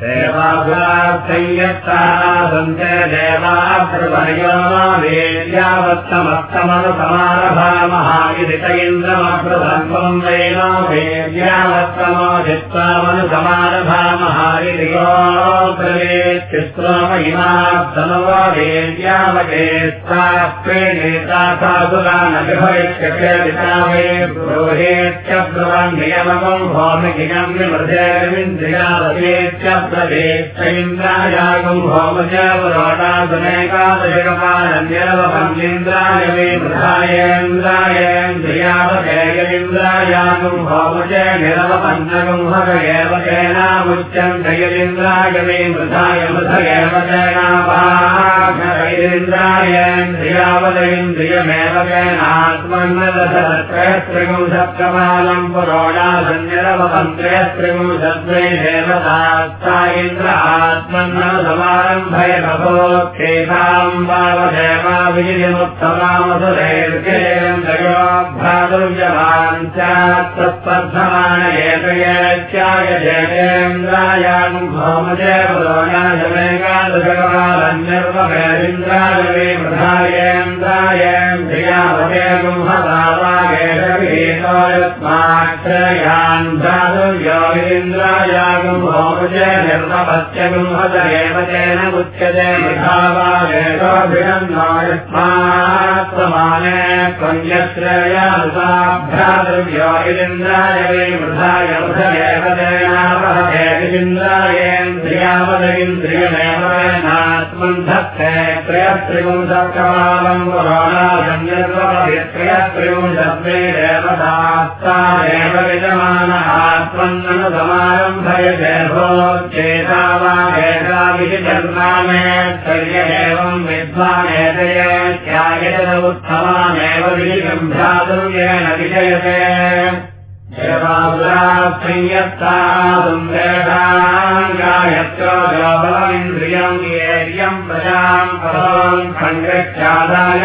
देवासुरार्थयत्ताः सन्ते च इन्द्रमभ्रुधर्मम् वैनो वेद्यावत्तमो इति गोब्रवेत्तिस्त्वमयिमास्तमो वेद्यावगेत्ताप्रे नेता साधुरानभिभविष्यते पिता वे ब्रूहेत्य ब्रुवन् नियमकम् भौमिकियम् विमृधेन्द्रियावसेत्य प्रदेशैन्द्रायागम् भौमज पुरोटासुनेकादशकपालन्यवपन्निन्द्राय मे मृधायेन्द्रायेन्द्रियावजयलिन्द्रायागम् भौमज निरवपन्नगम् हग एव जयनामुच्यम् जयलिन्द्राय मे मृधाय मृध एव जयनाभागेन्द्रियावलयेन्द्रियमेव जयनात्मन्नदशत्रयस्त्रिगुम् सत्कपालम् पुरोडासन्यरवपन्त्रयस्त्रिगुम् देवता इन्द्र आत्मन्न समारम्भय भवोत्थेताम् वावदेवाभिजिमुत्तमामसुरैर्गेयम् जयोभ्रादुर्यवान् स्यात् तत्पद्धमान एकयत्याय जयेन्द्रायाम् भौमजय पुरोणाय मेघादशकपालन्यर्वभेरिन्द्राय मे मृधायेन्द्रायेन्द्रियावदेगुम् हतावागेशभीतोयस्माक्षयान् भ्रादुर्योगीन्द्रायागम् भौमजय निर्मपत्यगुम् हतरेव तेन मुच्यते मृधावागेशोभिनन्दायस्मात्समाने त्वन्यश्रयानुसाभ्रादुर्यो इन्द्राय वे मृधाय मृधयेव तेनावहतेन्द्रियावदगिन्द्रियमेव वेनात्मन्धत्ते त्रयस्त्रिपुंसकमालम् पुराणासन्यर्वपदित्रयस्त्रिपुंसत्वे देवतास्तादेव विजमान आत्मन्ननुसमारम्भयते भोच्चेता वा वेदाविधिजन्मामे स्थर्य एवम् विद्वानेतयेत्यायत उत्तमामेव विधिगम्भ्रातुर्येण विजयते। गायत्र बलमिन्द्रियम् येर्यम् प्रजाम् पदम् खण्डक्षादाय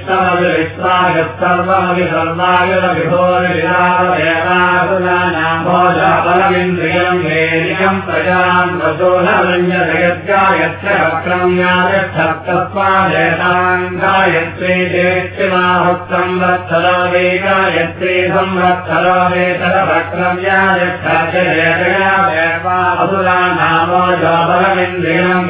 सर्वायुरभिभोरिविरावदेवासुरानाम् भोजाबलमिन्द्रियम् वेदिकम् प्रजाम् प्रचोदरञ्जयत्यायत्र वक्रम्यागच्छत्तस्मादेताम् गायत्री चेत्तिमाभक्तम् वत्सरो वे गायत्री संवत्सरो वेतरवक्रम्यागच्छाचरेतया देवासुरानामो जाबलमिन्द्रियम्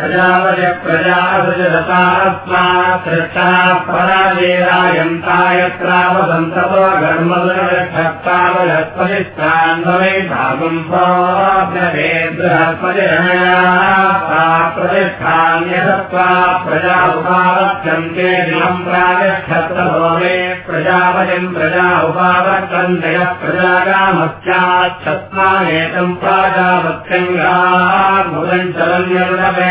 प्रजापय प्रजासृजतास्मात् सृष्टः पराजेरायन्तायत्रावसन्ततो घर्मदुरक्षत्तावलत्पतिष्ठान्वै भागम् प्रतिष्ठान्यसत्त्वा प्रजा उपावर्तन्ते दिनम् प्रागच्छत्रभोमे प्रजापतिम् प्रजा उपावर्तन्ते प्रजागामस्याच्छत्मानेतम् प्राजावत्यङ्गामुदम् चलन्यरुणवे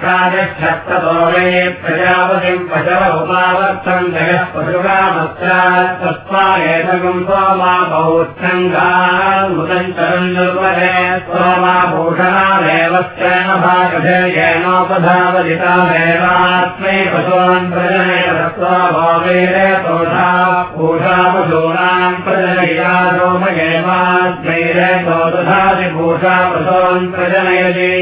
प्राजक्षत्ततो मे प्रजापतिम् पशव उपावर्तम् जगः पशुरामस्यात् तस्मादेतकम् सोमा निर्वहे सोमा भूषणादेव स्वेन येनोपधावजितामेवात्मै पशून् प्रजनयत्वा भावेरतोषा पूषा पशूनाम् प्रजनयिता सोमयेवात्मैरतो तथादिभूषा पशून् प्रजनयति।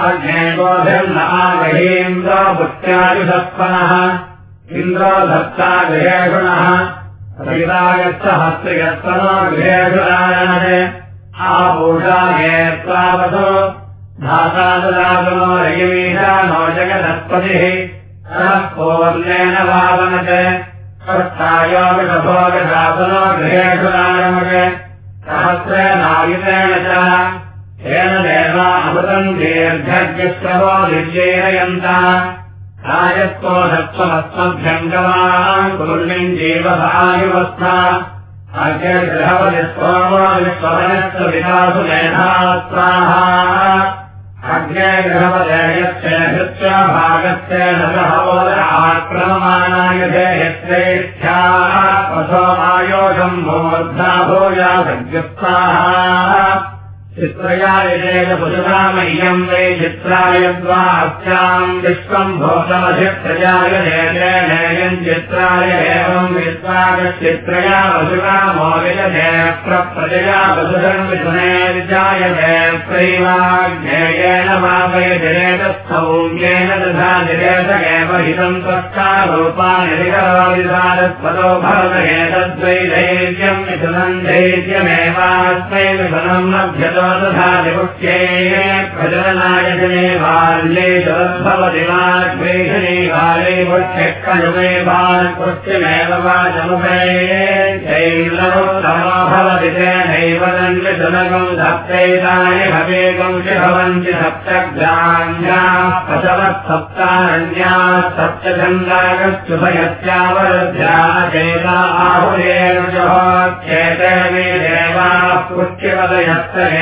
आज्ञेन्दोभिर्नहागहीन्द्रो भुत्यायुषत्पनः इन्द्रो धत्ता गृहेषुणः हस्त्रियत्पनो गृहेषुरायणे आभूषागेत्वावसो धातादुरागमो रयमीशा नो जगदत्पतिः। पूर्णेन भावनत् षष्ठायोगभोगशासनो गृहेषुरायमत् सहस्रेणायुतेन च येन दत्त्वमस्मभ्यङ्गमान् कुर्मिन् जीवभायुवस्था। अग्निगृहपतिस्वमविश्वभयस्य विकासु मेधा स्वाहा अग्निगृहपदयस्य हृत्या भागस्य आक्रममाणाय धेयश्रेष्ठ्याः पशोमायोषम् भूर्धा भूया सज्जस्वाहा चित्रया पुरुषामह्यम् वै चित्रायद्वा अस्याम् विश्वम् भूतमधित्रयाय नेयम् चित्राय एवम् विश्वागश्चित्रया वसुरामोविजय प्रप्रजया वसुधम् विधुनेर्जाय दैवैवाज्ञेयेन वा वै जनेतस्थौम्येन तथा एव विकरोदिधारत्पदो भवत एतद्वै धैर्यम् मिथुनम् धैर्यमेवास्मै मिथुनम् लभ्यतो जने बाल्ये शरद्भवति वाग्वेषणे बाले मुख्यकनुमे बालकृत्यमेव वाचमुखे शैलमुत्तमो भवति तेनैव दण्डजनकम् धप्तैतानि भवेकम् च भवन्ति सप्तग्राम्याः पशवः सप्तारण्याः सप्तछन्दागश्चुभयत्यावरुद्ध्या चेता आहुरेण चेते मे देवाः पुष्यपदयस्त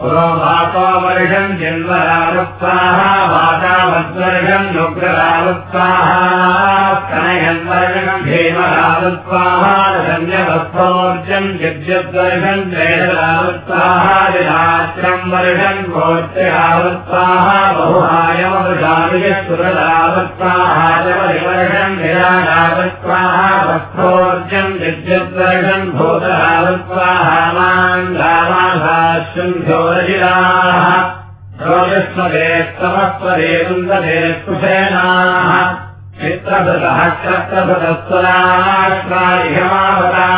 पुरो वातो वर्षम् जन्मरावृत्वाः वातावद्वर्षम् नुग्ररावृत्वाः कनयन् वर्षम् भीमरावृत्वाः धन्यवत्सोर्जम् यद्यद्वर्षम् जयरावृत्वाः विरात्रम् वर्षम् गोत्र्यावृत्वाः बहुहायमवृषामिजसुररावृत्वाः जवरिवर्षम् विराडावृत्वाः वत्सोर्जम् यद्यद्वर्षम् भूतरावृत्वाः मान् सुन्दरे कुशेनाः चित्रभृतः क्षत्रभृतस्वराश्रायमावता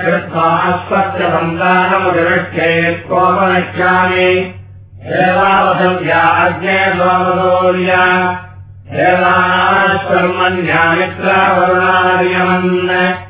कृत्वास्वत्यसन्तानमुदृष्टे कोपनश्यामि देवावसन्ध्या अग्ने सोमगौर्या देवाश्वर्मण्यामित्रावरुणार्यमन्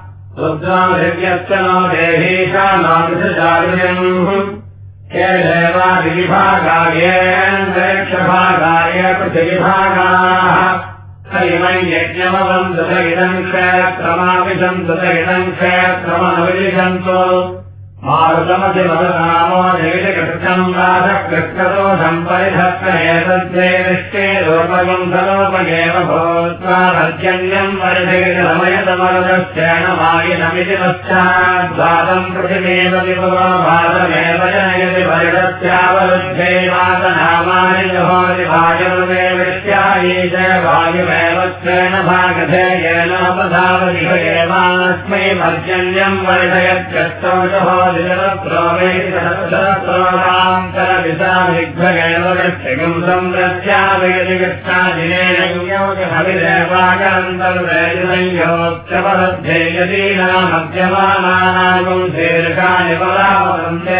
देवादिविभागायेन्द्रक्षभागाय पृथिविभागाः हरिमम् यज्ञमवम् दश इदम् क्षेत्रमापि सन्तु इदम् क्षेत्रमनविलिशन्तु मारुतमति मदनामो जगजकृष्णम् राधकृष्णदोषम् परिधत्तमेतद्वे दृष्टे लोपगम् सलोपगेव भूत्वा पर्जन्यम् परिजगतमयतमरुदश्चेन मायिनमिति पश्चाद्वादम् पृथिमेव विभवादमेव जनयति परिणस्यावरुद्धे वादनामानि जहोति वायुर्वे वृष्ट्यायी च वायुमेव स्वेन भागधे येनोपधावति एवास्मै पर्जन्यम् परिधयत्यस्तौ जहो न्तरविषाविघ्नगेव गच्छिगम् संरस्यावयति गच्छादिनेनवाकरन्तर्वैजुनयोच्चपरध्ये यदीनामद्यमानानागुम् शीर्षानि परावन्ते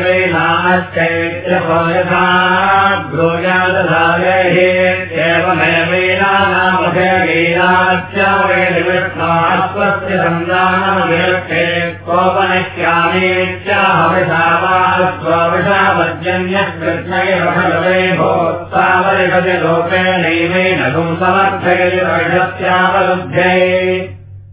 भवन्ति सौम्यैवाभुश्चादिवागस्यमारन्धेमसुदासंयोः ध्ययेवोषधेभ्योवरिषत्यथोऽध्ययेवोषधेभ्योविष्यन्यनयदिनान् दावासारिसंयोगिनामधेगैरेवैनाश्चैत्यभो ब्रूयादधारैः एवमेवेनानामधेगैराच्चावैर्विष्णास्वस्य सन्दानमविरक्षे कोपनिष्यामेत्याहविषावास्वविषावजन्यः कृष्णैव भगवे भोत्सावरिषति लोकेनैवेन समर्थयति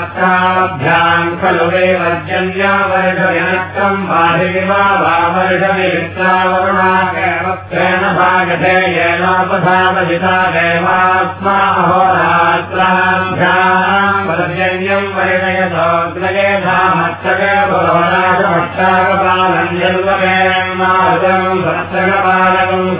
रात्राभ्याम् खलु वे वर्जन्यावर्षविनक्तम् बाधिविवा वावर्षवि मित्रावरुणाकेन भागधे येनोपधावजिता देवात्मा अहोरात्राभ्याम् पर्जन्यम् परिणयतोऽग्नये धामच्छके पुरोराजमक्षाकपालञ्जल्वकेमारुदम् सत्सकपालकम् शौर्यमेककपालमज्जल्वा इतो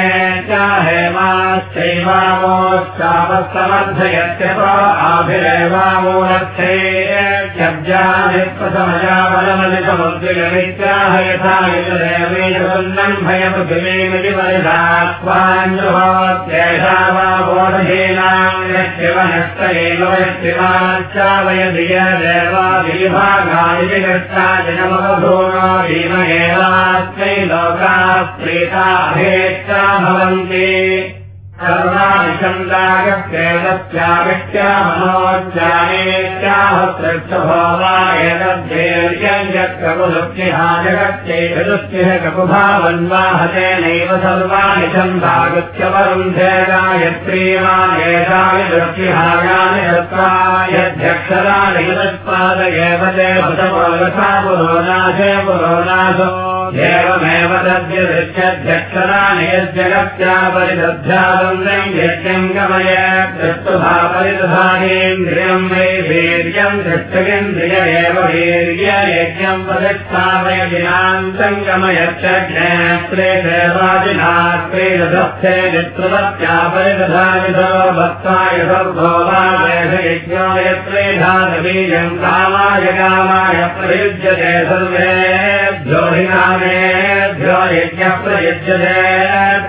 दिवाभ्यस्तमुग्रम् वृणे च हेमाश्चैवामोश्चापस्तमर्थयत्य आभिरेवामूलच्छे शब्दानित्वसमयाबलमलितमुद्विगमित्याह यथा यतदेवेशुन्नम् भयपृथिवीमिति परिधात्वाञ्जुहोत्येषा वा बोधहीनाम् यशिवनष्ट एव यशिवाच्चावयधिय देवादिभागानि विगष्टा जनमवधूनो भीम एवास्मै लोकाः प्रीताभेच्छा पृष्ठभोवा एतद्धेर्यम् यत्कपुलुप्तिहा जगत्यैतदुष्टिः कपुभावन्वाहतेनैव सर्वाणि छन्दागत्यवरुन्धे गायत्रीमानेतानि दृष्टिहागानि दत्त्वा यध्यक्षराणि यदत्पादयेव ते भुतपोलसा पुरोनाशे पुरोनाशो एवमेव यज्जगत्या परिदध्याबन्धम् यज्ञम् गमय दृष्टुभा परिदधानेन्द्रियम् वै वीर्यम् दृष्टगेन्द्रिय एव वीर्य यज्ञम् प्रतिष्ठापय दिनान्तम् गमयत्यग्नेत्रे देवादिनात्रे दधस्थे नित्रवत्या परिदधानिधो भक्ताय सर्वो वा वेषयज्ञो यत्रे धातवीयम् कामाय कामाय प्रयुज्यते सर्वेभ्यो हि कामेभ्यो यज्ञप्रयुज्यते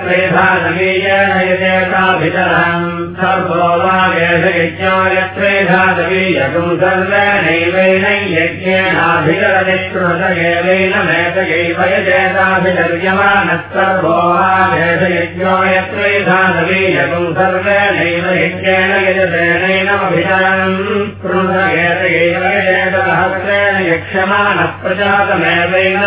त्रेधानवीयेन यजेताभितरम् सर्वो वा वेषयज्ञो यत्रेधादवीयकम् सर्वेणैवेन यज्ञेनाभिकरनिष्कृत एवेन मेतयैव यजेताभिचर्यमानः सर्वो वा वेषयज्ञो यत्रेधादवीयकम् सर्वेणैव यज्ञेन यजतेनैनमभितरम् एतयैव यजेतसहस्रेण यक्ष्यमानः प्रजातमेवैन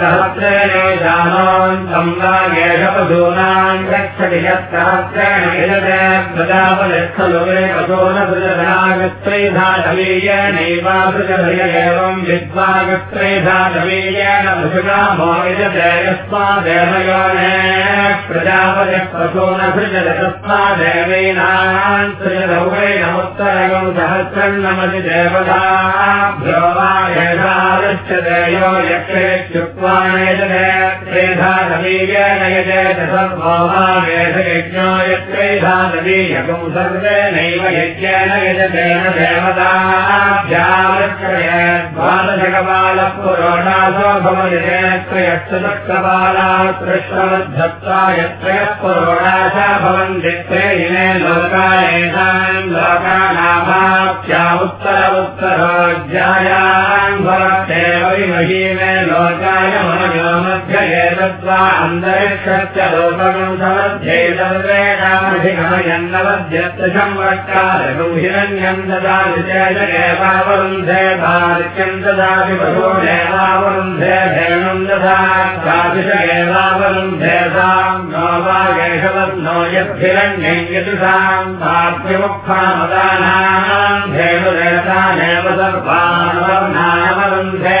सहस्रेण जानान्तम् वा येषपशूनाम् गच्छति यत्सहस्रेण यजते प्रजापतिस्थलो पशोनसृजनागत्रैधावीयेनैवासृजभय एवम् विद्वागत्रैधावीयेन पशुना मो यजते यस्मादेवयोने प्रजापतिः पशोनसृजति तस्मादेवैनान् सृजदौवैनमुत्तरगम् सहस्रम् नमति देवताभ्यो वा यथागच्छते यो यक्षयत्युक्त्वा यजते त्रेधावीयेन यजेत सर्वो वा वेदयज्ञो यत्रैधावीयकम् सर्वेणैव यज्ञेन यजतेन भवयत्रयश्चतक्रपाला कृष्णमद्धत्वा यत्रयः पुरोणाशा भवन्ति त्रेहिने लोकायेषाम् लोकानामाप्या उत्तर उत्तरोज्यायाम् भवत्येव विमहीने लोकाय मनयो मध्ये एतद्वा अन्तरिक्षस्य समध्ये भार्यम् ददाति पशोदेवावरुन्धे धेनुम् ददातिश एवावरुन्धे साम् नो वा येषवन्नो यद्धिरण्यम् यदुषाम् भाग्यमुक्तामदानाम् धेनुरेतानेव सर्वानवरुन्धे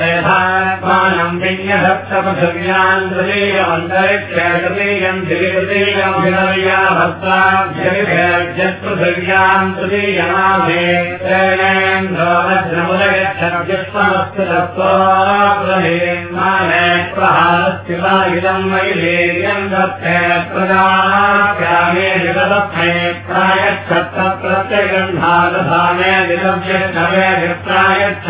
ेधात्मानम् विन्यसप्तपृथिव्यान् तृतीयमन्तरिक्षतृतीयम् दिवितृतीयमभिनव्या भक्ताभ्यभिभ्यत्पृथिव्याम् प्रत्यगन्धादधाने दिलव्यक्षवे प्रायच्छ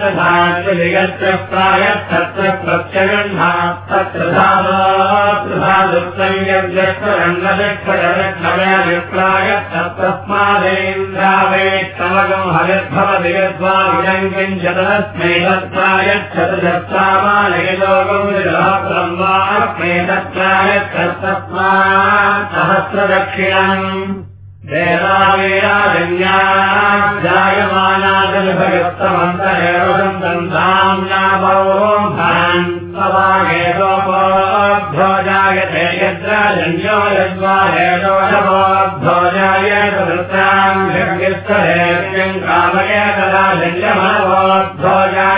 दधात्यलिगस्य प्रायच्छत्र प्रत्यगन्धात् तत्र यद्यक्षरङ्गदक्षरविप्रायच्छत्रस्मादेन्द्रावेत्तमगम् हरिद्भवति यद्वा इदम् किञ्चतस्मै तत्प्रायच्छतचत्तामानयलोकम् वास्मै तत्प्रायच्छत्तस्मात् सहस्रदक्षिणम् कामय तदा जङ्गमनवोद्भोजाय सवत्ताङ्गस्मायेन्द्रामादिहस्पत्यम्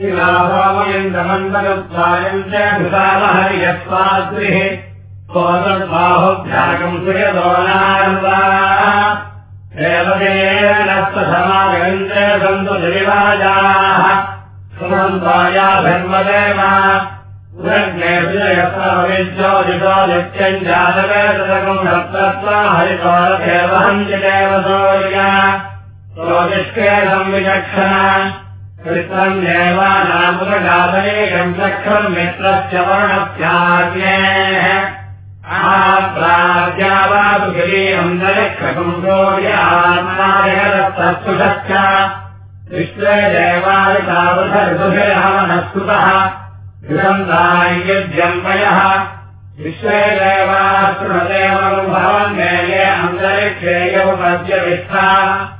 इन्द्रमण्डलत्वायम् च घृतामहरि यस्वाद्रिः स्वतद्बाहुभ्यागम् सुयदोनार्वा देवदेवनस्तसमागन्ते सन्तु निर्वाजाः सुमन्त्वाया धर्मदेव नित्यम् जातवेदकम् सप्तत्वा हरितोरखेवहन्ति देवसौर्या। ज्योतिष्के संविचक्षण चक्षुर् मित्रस्य वर्णस्याज्ञेः प्राज्ञावादुगिरीयन्दरिक्षकुम्भोर्यात्मायस्तुषश्च विश्वे विश्वे देवाश्रुदेवम् मेये अन्तरिक्षेयमुपद्यविष्ठा येत्वा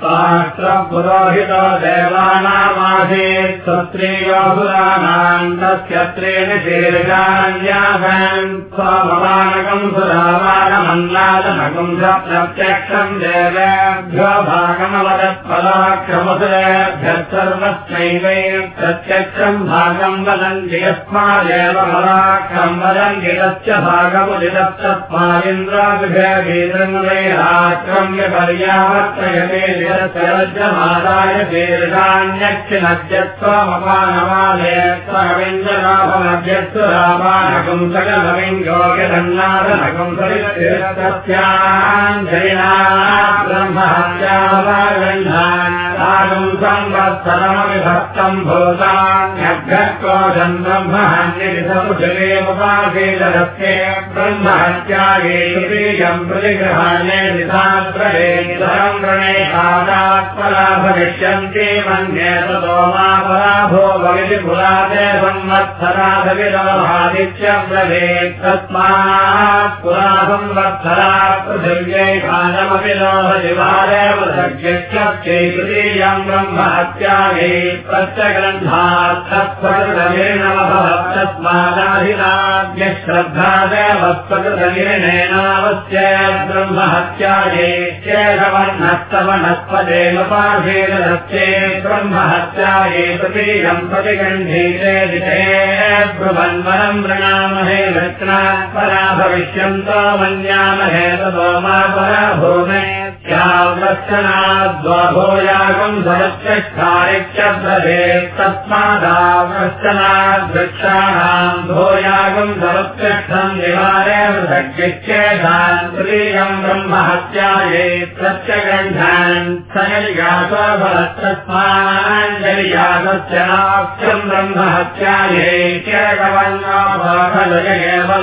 विश्वरूपोपैक्ताष्ट्रपुरोहितो देवानामासीत् स्वस्त्रीयोऽसुराणाम् तस्य त्रीणि शीर्षान्यासन् स्वममानकम् सुरामानमन्नादनकम् च प्रत्यक्षम् देवेभ्यो भागमवदत्फलाक्षमुदरेभ्यः सर्वस्मैवै प्रत्यक्षम् भागम् वदन्ति यस्मादेव फलाक्षम् वदन्ति तस्य भागमुदितस्तस्मादिन्द्राभिषेकीन्द्रन्वैराक्रम्य पर्यावर्तयते निरस्यरज्यमादाय शीर्षान्यक्षिणद्यत्वमपानमालयत्वरविन्दनाभमद्यत्व रामानकम् सकलविङ्गोग्यधन्नादनकम् सरितस्याञ्जलिना ब्रह्महत्यावगण्ठान् सागम् संवत्सरमपि भक्तम् भूतान्यभ्यक्रोशम् ब्रह्महन्यदिसमुषमेमुपासीदस्ये ब्रह्महत्याये बीजम् प्रतिगृहाणे निधात्रये निधरम् रणे भविष्यन्ति मन्ये ततो मा पराभो भविति पुराते संवत्सराधविरोहादित्यम् ब्रवेत् तस्मात् पुरा संवत्सरा पृथिव्यै खादमपि लोहजिवादेव सज्ञश्चैतृतीयम् ब्रह्महत्याये प्रत्यग्रन्थात् तत्प्रकृतनिर्णमभवत् तस्मादाधिराज्ञः स्वकृतनिर्णेनावस्य ब्रह्महत्याये शेषवर्णस्तवनस्पदेनुपाधेनस्ये ब्रह्महत्याये तृतीयम् प्रतिगण्डीते दिते ब्रुवन्वरम् वृणामहे रत्ना परा भविष्यन्तो मन्यामहे ततो मा परा भूमे यावश्चनाद्वभोयागम् समत्यष्ठारित्यभ्रभेत् तस्मादावश्चनाद् वृक्षाणाम् भोयागम् समत्यष्ठम् निवारे पृथग्यच्छेदान् प्रियम् ब्रह्महत्याये प्रत्यगण्ठान् सयर्यासोभरत्तस्माञ्जलियासश्चनाख्यम् ब्रह्महत्याये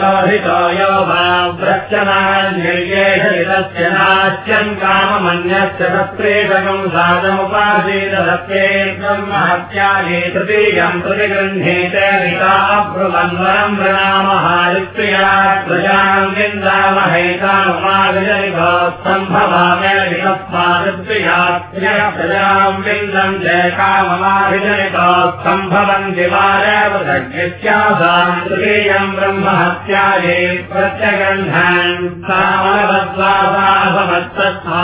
लोहितो यो वा व्रच्चनाञ्जल्येषस्य नाश्यम् काममन्यस्य तत्प्रेषकम् साधमुपासीतदत्ते ब्रह्महत्याये तृतीयम् प्रतिगृह्णीते ब्रुवन्वरम् प्रणामहारिप्रिया प्रजाम् विन्दामहैताममाविजनिभोत्सम्भवामे विकस्मादिप्रियात्र्य प्रजाम् विन्दम् जय काममाभिजनिभोत्सम्भवम् दिवारेव दग्नित्यासाम् तृतीयम् ब्रह्महत्याये प्रत्यगन्धान् सामलवद्वासासमत्तस्मान्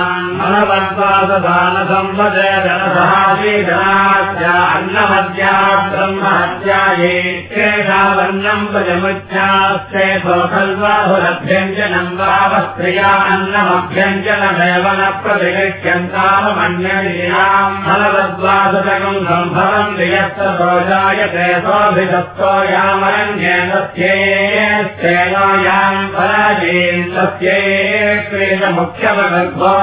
केशावन्नम् प्रजमुच्चास्ते सोखल्वाहुरभ्यञ्जनम् वावस्त्रिया अन्नमभ्यञ्जनमेव न यामरण्येन स्येस्तेनायाम् पराजेन् तस्ये क्रीडमुख्यमगद्भोयाप्नादितस्याप्सुमारुभोयाभ्यन्तरस्येदस्तनुमाया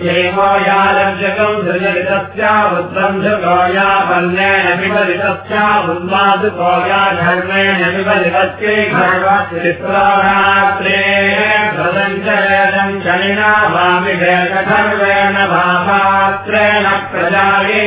क्षेमो यालब्जकम् सृजलितस्यावुद्रम् गोया वन्नेन विपलितस्यावुन्मादुकोया धर्मेण विपलितस्यै भगवत्रिपुरात्रे प्रदञ्चलेदम् शनिना वामिवेकधर्वेण भावात्रेण प्रजायै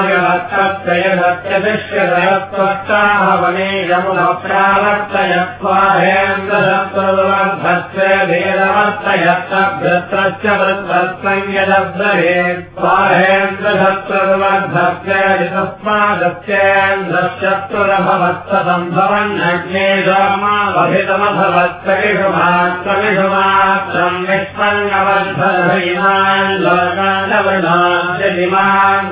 यमुनप्रावर्तयत्वाहेन्द्रदत्तवर्धत्वे धीरवर्तयत्तभ्रत्रश्च वृत्तत्संयदब्दहे स्वाहेन्द्रदत्तवर्धत्वे तस्मादस्येन्द्रश्चत्रुरभवत्सम्भवन्नग्ने रामावहितमभवत्सविषुमात्रमिषुमात्रम् निष्पन्नवर्धधीमान् लोकानवर्णात्यदिमान्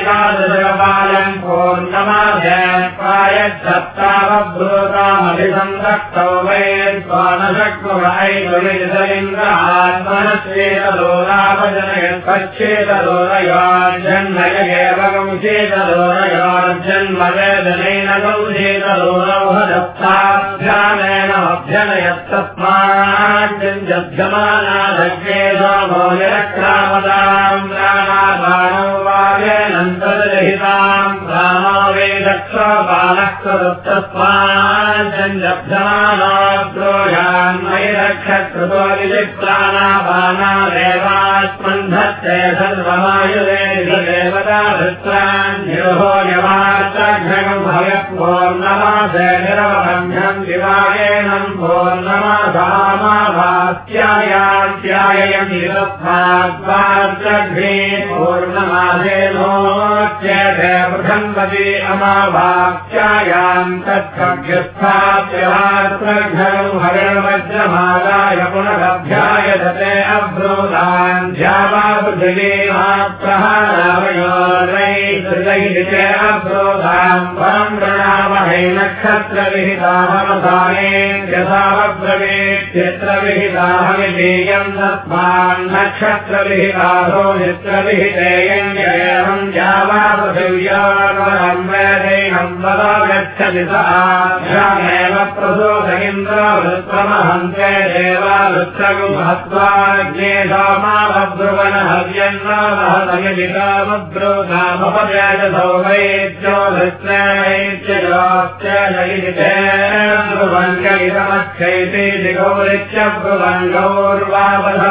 पूर्णमाध्य प्रायच्छत्तावब्रोतामभिसंरक्तौ वै स्वानशक्वैन्द्रात्मनश्चेतलोलापजनयत्पच्छेतलोलयाजन्मय एवगंशेतलोलयाजन्मवेदनेन गौशेतलोलौहदत्ताभ्यामेन अभ्यनयत्तस्माज्जध्यमानाधग्ने प्राणाबाणादेवात्मन्धत्ते सर्वमायुरे यवाचाघ्नम् भयपूर्णमासे निरवबन्धम् दिवायेनम् पूर्णमासामाभास्यायात्यायम् निरस्माद्वार्चघ्ने पूर्णमासेनोच्यते पृथम्पति अमाभास्यायाम् तत्कव्यस्थाप्यवात्रघ्नम् हरणवज्रमादाय पुनरभ्याय दते अब्रोधान् ध्यावा पृथिवीमाप्रहारावयोर्वै सृजैते अब्रोधा परम् प्रणामहे नक्षत्रविहिताहमसाने यथावब्रवीक्षेत्रविहिताहमिधेयम् तस्मान् नक्षत्रविहितासो चित्रविहितेयम् एवम् जावापृथिव्याम् वेदैनम् वदा गच्छति सामेव प्रसोदयिन्द्रवृत्रमहन्ते देवावृत्रगुमहत्वाग्ने सामावब्रुवनहव्यन्नामहतयदिकामब्रुगामपजयसौ वैद्यो वृत्रैत्ययोश्च जयितेन्द्रुवङ्गलितमच्छैते दिगौरिच्च ब्रुवङ्गौर्वापसर्वश्च मित्रमिलिता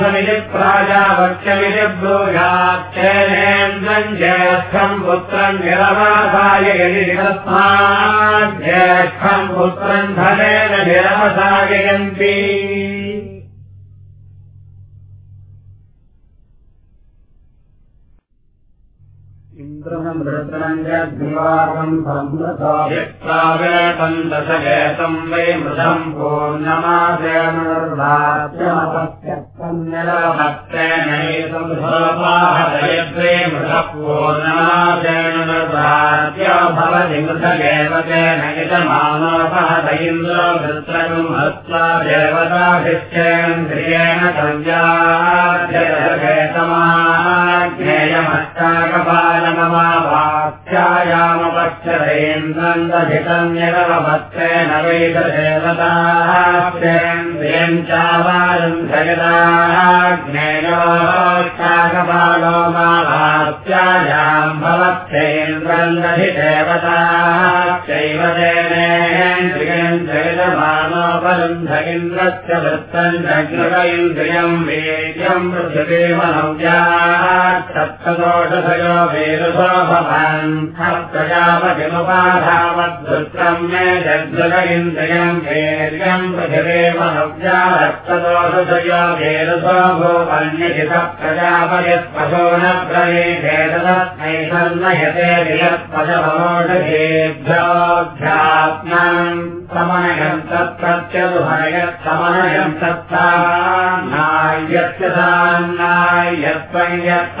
भवोन्नमासमिति प्राजावत्यमिति ब्रूयाच्चेनेन्द्रम् ज्येष्ठम् पुत्रम् निरमासाय यदि ज्येष्ठम् पुत्रम् धनेन दशगेतम् वै मृतम् पूर्णमासेनैतुपाहदयत्रे मृतः हत्वा देवताभिश्चेन्द्रियेण कव्याध्ययमष्टाकपालमवाख्यायामपक्षरेन्द्रन्दधितम् जगदाज्ञेयोष्टाकपालो माभात्यायाम् भवत्येन्द्रन्दधिदेवताश्चैव तेनेन्द्रियम् जगदमानोपरुन्ध इन्द्रस्य वृत्तम् जग्रत इन्द्रियम् वेद्यम् पृथिवीमनव्यात्तदोषधयो वेदसो भवान् प्रजापतिमुपाधावद्वृत्रम् मे जग्रत इन्द्रियम् वेद्यम् पृथिवीमनव्यात्तदोषधयो वेदसो भोपन्यजित प्रजापतिस्पशो न प्रवेशेतस्मै सन्नयते विलत्पशवोषधेभ्योऽध्यात्मम् समनयम् तत्प्रत्यदुभयत् समनयम् सान्नायत्वम् यत्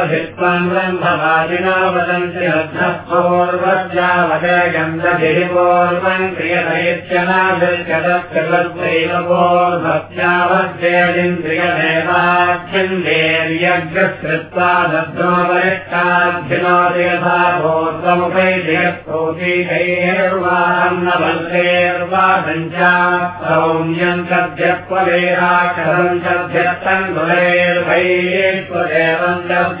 तद्भ्यवर्भन्तरेणमधिकमात्तद्दध्वादधित्वम् ब्रह्मवादिना वदन्ति क्रियतयित्यनाभिर्गतत्कृतत्वैव पूर्वत्यावद्येदिन्द्रियमेवाख्यम् देर्यग्रस्कृत्वा दद्रोपरिष्टाद्धिनोति यथा पूर्वमुपैति यत्पूतीकैर्वाहम् न बल्लेर्वादञ्चा सौम्यम् तद्यक्वलेराकरम् तद्यत्तङ्गुलैर्वैत्वदेवम् तद्यरावञ्चनेन मानुषम्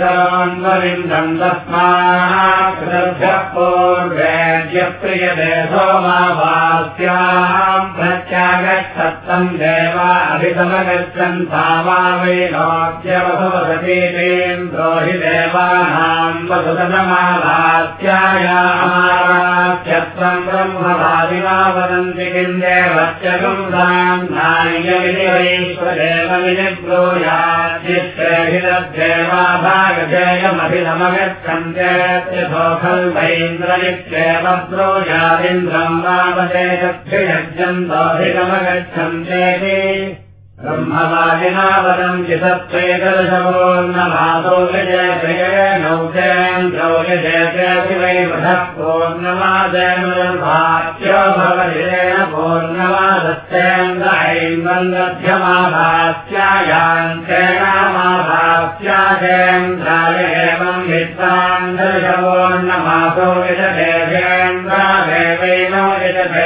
पितरान्वलिन्दम् तस्मात् पूर्वेद्यप्रियदे सोमावास्याम् प्रत्यागच्छत्तम् देवा अभितमगच्छन् भावा वैलोक्यवसवसतीन्द्रो हि देवानाम् वसुतमाभास्यायामाराध्यत्वम् ब्रह्मवादिना वदन्ति किम् देवत्यगम् सान्नायमिति वैश्वदेवमिति भागधेयमभिनमगच्छन्त्यथो खल्वैन्द्रनित्येव ब्रोजादिन्द्रम् वामचेतभ्ययजन्तोऽभिगमगच्छन्ते ब्रह्मवादिनावदम् चितत्वेदशपूर्णमासो विजयनौ जयन्द्रौ विजयते वै वधः पूर्णमादयनुर्भात्यो भवतिरेण पूर्णमादस्यैन्द्रन्यध्यमाभास्यायान्तेनामाभास्याजेन्द्राय एवम् विद्वान् दशपूर्णमासो विजते जेन्द्रादेवैनो विजते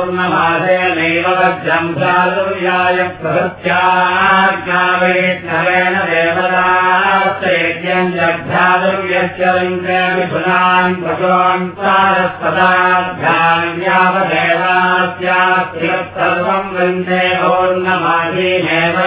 पौर्णमासे नैव वज्रम् चातुर्याय प्रभृत्याज्ञावेत्नरेण देवताश्चैत्यम् जग्धातुर्यस्य लिङ्गमिथुनान् पशुवान् वृन्दे पौर्णमासीनेव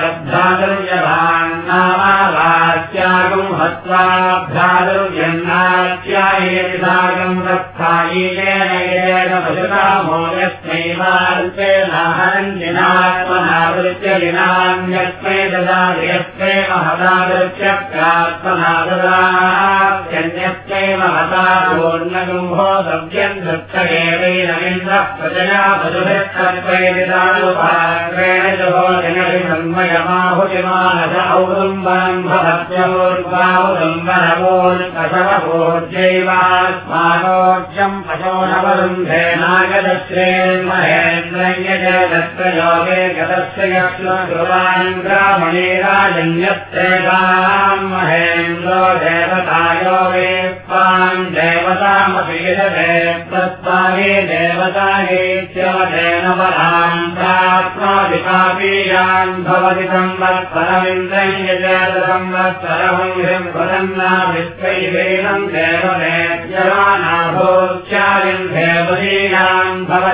लब्धातुर्यभान्नामावाच्यागम् हत्वाभ्यातुर्यन्नाच्यायेति सागम् रक्षायीलेन येन पशुकामो यस्मैवाल्पे नाहरञ्जिनात्मनावृत्य दिनान्यस्मै ददाति यस्मै महदावृत्य प्रात्मना ददात्यन्यस्मै महता पूर्णगुम्भो सव्यम् दत्तगेवैरवीन्द्रः प्रजया पशुभिस्तर्पैरिदानुपाग्रेण जोजनभिसन्मयमाहुतिमानस औदुम्बरम् भवत्यौर्वाहुदुम्बरवोर्जैवास्मानोर्जम् पशोनवरुन्धे नागदश्रेन्महेन्द्रय्यजयदत्तयोगे गतस्य यक्ष्मगुरुवाङ्ग्रामणीराजन्यत्रेताम् महेन्द्रो देवतायो वेत्त्वाम् देवतामपि यजते तत्त्वागे देवतागेत्यवतेन पराम् प्रात्मादिपापीयान् भवति संवत्सरमिन्द्रय्यजयत संवत्सरहम् वदन्नाभिस्वैवेनम् देवनेत्यमानाभोच्चारिम् देवदीनाम् भवति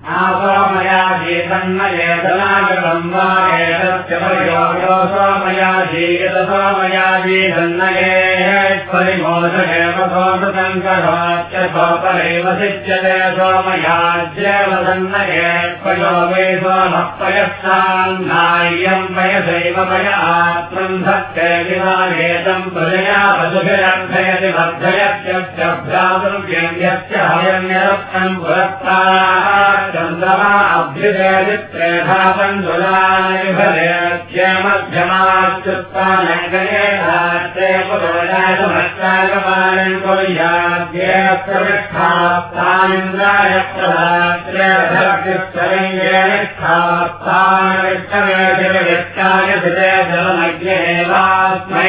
सोमयाजीधन्नयेतनागतम् वा एतस्य परियोगो सोमयाजीयत सोमयाजीधन्नयेश्वरिमोदयेव सोमृतङ्कराच्च सोपरेव सिच्यते सोमयाज्येव धन्नयेत्पयो वे सोमपयस्तान्नाय्यम् पयसैव पय आत्मम् विवाहेतम् प्रजया पशुभिरर्थयति वर्धयत्यभ्यातुर्व्यङ्ग्यस्य हयन्यरत्नम् पुरस्ताः चन्द्रमा अभ्युदयदित्रयधातञ्जुलानिभलेत्यमध्यमाच्युत्तानङ्गये पुरोजातमष्टागपालन् कुर्याद्येऽत्रविष्ठास्तानिन्द्राय प्रभात्रेऽधर्तिस्तरङ्गेनिष्ठास्तानिष्टवेदिव्यक्ताय भिते जलमज्ञेवास्मै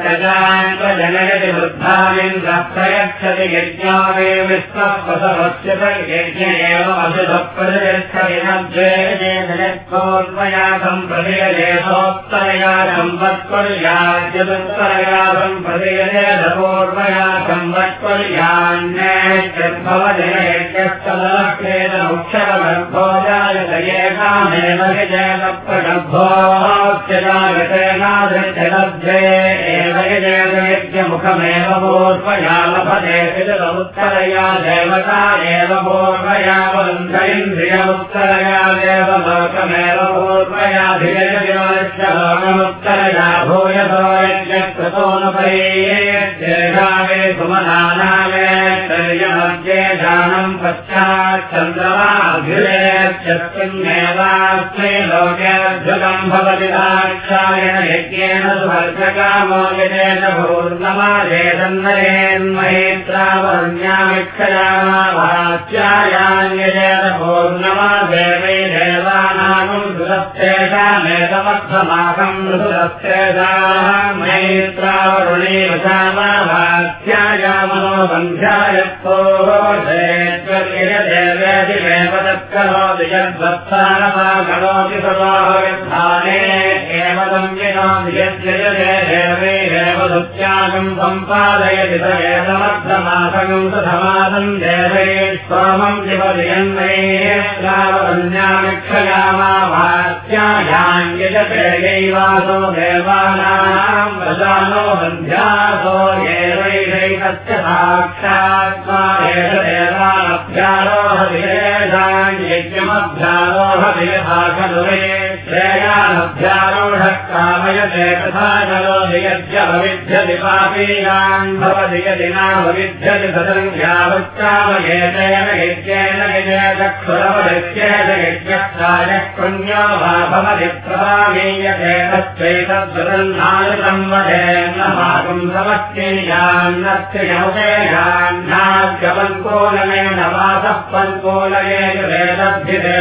प्रजान् प्रजनयति वृद्धामिन्द्रः प्रयच्छति यज्ञा वे विश्वप्रसवस्य यज्ञ एव अभिधप्रजयच्छविनद्वेदयत्वोन्मया सम्प्रदयते सोत्तरया सम्पत्कुर्याद्यदुत्तरया सम्प्रदयतेदपूर्वया सम्पत्कुर्यान्येत्यद्भवजयत्यस्तलक्षेदमुक्षरगर्भोजायतयेकामेव विजयदप्रगर्भोऽत्यजागतेनादृत्यलब्धे एव विजयदयज्ञमुखमेव पूर्वया लभते उत्तरया देवता एव पूर्वया वन्धैन्द्रियमुत्तरया देव लोकमेव पूर्वयाधिजयलोकमुत्तरया भूयतो यज्ञकृतोनुपैयेष्ठेषावे सुमनानावे तर्यमध्ये दानम् पश्चाच्चन्द्रमाभिलेच्छस्मिन्नेवास्मै लोकेऽद्भुतम् भवति दाक्षायण यज्ञेन सुवर्गकामो यजेन पूर्णमादेशन्नयेन्महेत्रावर्ण्यामिक्षयामाभास्यायान्यजेन करोति पुण्यो वा भवति प्रभावीयते तच्चैतद्वदन्नायतम् वदेन्न मातुम् समस्येयान्नत्ययमुपेयान्नाद्यपन्कोलनेन वासः पन्कोलयेन वेदभ्यदेवासरभन्न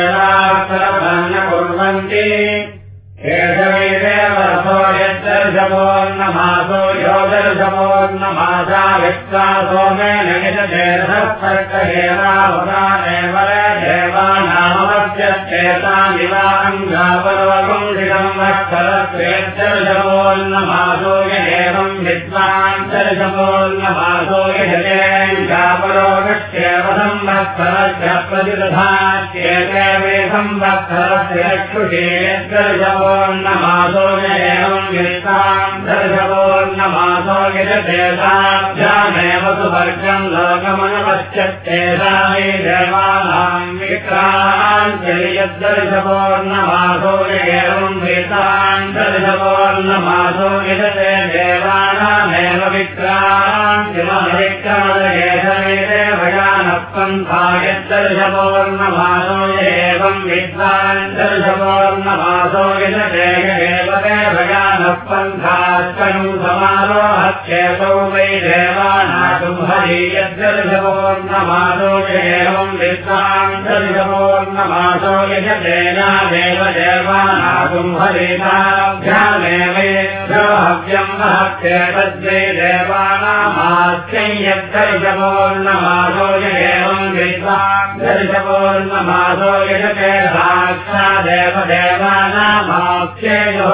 संवत्सरस्य प्रतिदधात्येते वे संवत्सरस्य चक्षुषे यद्दर्शवोन्नमासो एवम् वित्ताम् दर्शवोन्नमासो यजतेषाभ्यामेव सुवर्गम् लोकमनपश्यत्येषा मे देवानाम् विक्राञ्जलि यद्दर्शवोन्नमासो एवम् वेतान् दर्शवोन्नमासो यजते देवानामेव पन्था यजते एव भयानः पन्थास्तनु समारोहत्येतौ वै देवानातुम् हरि यद्दर्शवोन्नमासो एवम् विद्वान् दर्शवोन्नमासो यजतेनादेव देवानातुम् हरिताभ्यामेवैभ्यम् महत्येतद्वै देवानामास्यै यद्दर्शवोन्नमासो एवम् दर्शवोन्नमासो यजते साक्षादेव देवानामास्येयो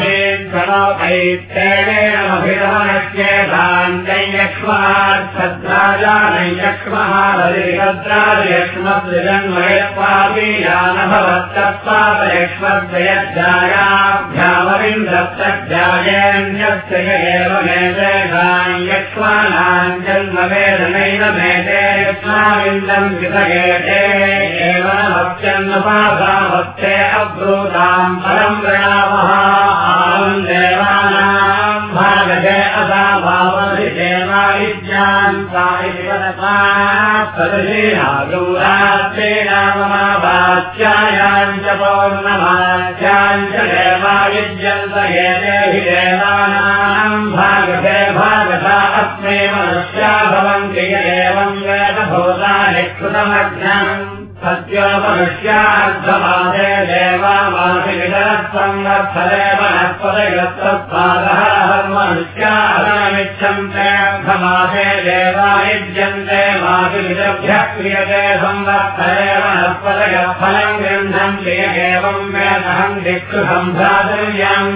दन्तासामवाच्याञ्च पौर्णमासेक्षणोपैत्येणमभिरमयक्ष्माच्छद्राजानयक्ष्मः भवत्तत्पापीयानभवत्तत्पापयक्ष्मद्वयध्यायाभ्यामविन्दत्तध्यायेऽन्यस्य एव मेतेषाम् यक्ष्मानाञ्जन्मवेदनैव मेते यक्ष्माविन्दम् विधयेते एव भक्त्यन्नपासा भक्ते अब्रूताम् परम् प्रणामः देवायुज्यान् सदशीरागौरात्रेणाममावाच्यायाम् च पौर्णमाच्याम् च देवायुज्यन्त एते हि देवानाम् भागते भागता अस्मे मनुष्या भवन्ति य एवम् वेदभूतानि कृतमज्ञम् सत्योपनुष्यार्थमादे देवामासि विदरत्संवत्सरेव नत्पदगत्तत्पादहरमनुष्याहरमिच्छन्ते अर्थमादे देवायुज्यन्ते मासि विदभ्यः क्रियते संवत्सरेव नत्पदगत्फलम् गृह्णम् क्रिय एवम् वेदहम् दिक्षु सम्भ्रातव्यम्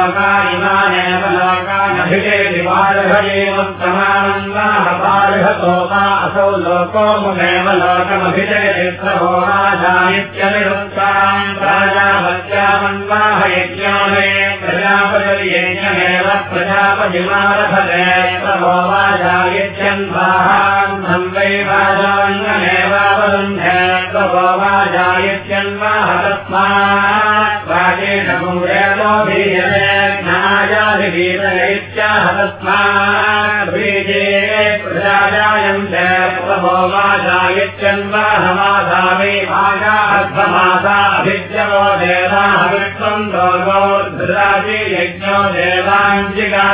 लोका इमानेव लोकानभिषेदिवार्हयेवस्तमानन्दाहपार्हतोका असौ लोको मुमेव लोकमभिषेदित्रहोराजानित्यनिरुक्ताम् प्राजापत्यामन्वाहयज्ञाने प्रजापतिर्यज्ञमेव प्रजापतिमारभते प्रभोवाजायत्यन्वाहान् संवैवाजान्नमेवावरुन्धे प्रभोवाजायत्यन्वाहतस्मात् प्राचेन कुम्रेणोभिः ما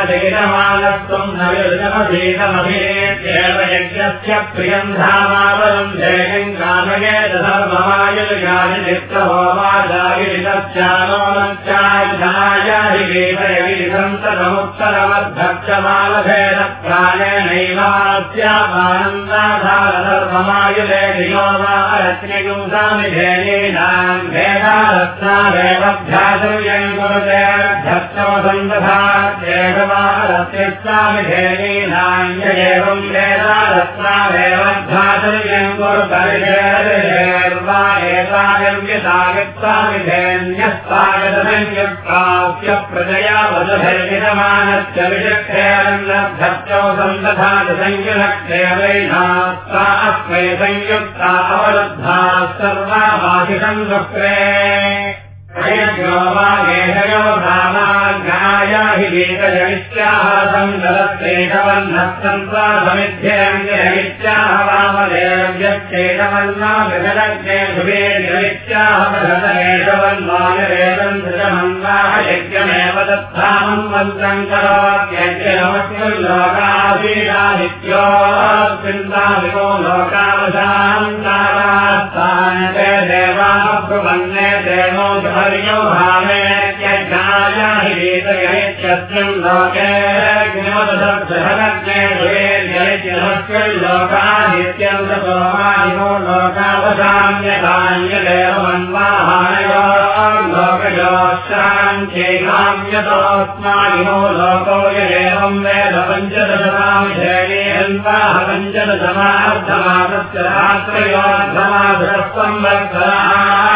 देवाञ्जिगादेनमानत्वम् न विरुजमधीतमभिनेत्येव यज्ञस्य प्रियम् धामावरम् जयम् कामयेत धर्ममायुर्गानि चित्रभोमाजागिरितस्यानोनश्चायधायाधिगेतयगिरिसन्ततमुत्तरमद्धक्षमालभेद प्राणेनैवास्यामानन्दाधारधर्ममायुले धियो वा रत्नयुंसामि धेनीनाम् भेदारत्नादेवभ्यासुर्यम् कुरुते धत्तमसन्दधा देववारस्यस्वामि धेनीनाम् एवम् वेदारत्नादेवभ्यासुर्यम् कुरुतर्वा एतायव्यसागत्वामि धेन्यस्तागतसंयुक्तास्य प्रजया वधुभैर्विदमानस्य विचक्षेरन्नद्धत्यौ सन्दधाति संयुलक्षेरैनास्ता अस्मै संयुक्ता अवरुद्धा सर्वा भाषिषम् वक्रे अयज्ञो वा गेहयो धामाज्ञाया हि गीतजनित्याः सन्दलस्तेषवन्नः समिध्येऽङ्गनित्याः वामदेव्यश्चेषवन्ना विगलज्ञे शुभे नित्याः बृहदनेषवन्वायरेवम् धृतमन्वाः यज्ञमेव तत्थामम् मन्त्रम् करोत्यज्ञमस्मिल्लोकाधीरादित्योऽस्मिन्दादिको लोकावशान्तारास्तान्ते देवाः ब्रुवन्ने देवो हर्यो भावेत्यज्ञाय हि गीतयनित्यस्मिन् लोके लोकादित्यन्तोमादिनो लोकावसाम्यकान्यदेवमन्वाहायो लोकयोश्राञ्चेकाम्यतोऽस्मादिनो लोको यदेवम् वेद पञ्चदशमाविधेयेऽन्वाह पञ्चदशमार्धमासस्य रात्रयोर्धमासस्त्वम् वत्सराप्यदेवाभाम्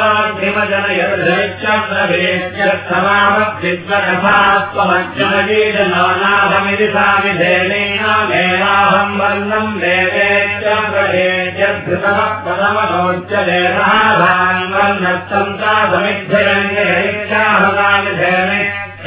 हरो नो गन्धीयानि कृते भोग्यवदत्तधूमवदयम् परुक्षे सामिधेनेनामेवाहम् वर्णम् वेदेत्यप्रदेत्यधृतमपदमनोच्यदेनाभान् वर्णस्तन्तासमिध्यरङ्गैत्याहदामिधेने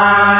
तस्मात्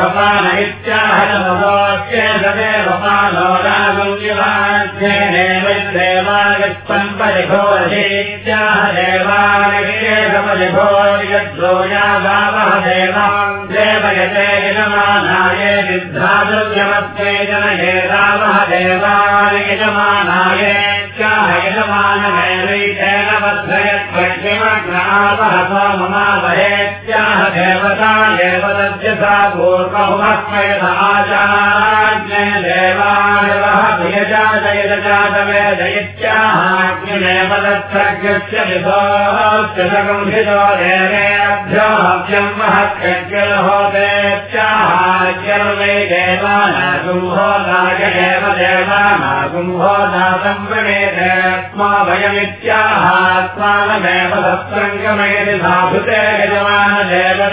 भवान इत्याह च भगोच्येत देवपालो रागुञ्जिवाध्येनेव देवागच्छन् परिभोधेत्याह देवानगेशपरिभोर्यद्रोया गावः देवाम् देवयते यजमानाय विद्धादुर्यमत्वे जनये रामः देवान् देवेभ्यो हव्यम् महत्यज्ञलहोदेत्याहाज्ञर्वै देवानागुम्भोदाय एव देवानागुम्भोदातम् प्रणेते स्मा वयमित्याहात्मानमेव तत्सङ्गमेति साधुते यजमानदेवतेभ्याहाभ्योयाभ्योग्निगुम्भोदानमवधायत्यग्निना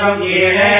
देवागम् ईरेण्यान्नमस्यामनमस्याहे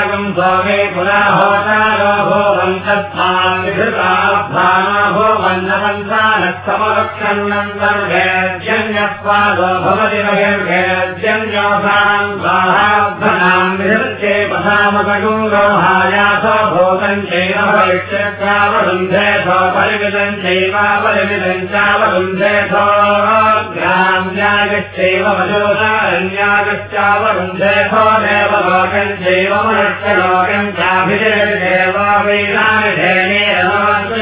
सदेव सोमे पुराहोतारो भोवन्तत्मान्विधृताभ्राणो वन्नवन्तानस्तमवक्षन्नन्तर्वेद्यन्यत्वादो भवति बहिर्वेद्यन्योषाम् स्वाहाभ्रणाम् विधृत्ये पथामकगुङ्गोहायासो भूतम् चैव भविष्यत्यावरुन्धे सो परिमितम् चैवापरिमितम् चावरुन्धे सो ग्राम्यागश्चैव वजोदारण्यागश्चावरुन्धे सो देव लोकम् चैव चाभिजयदेवावेदानिधेनेरमान्द्रवस्यानन् स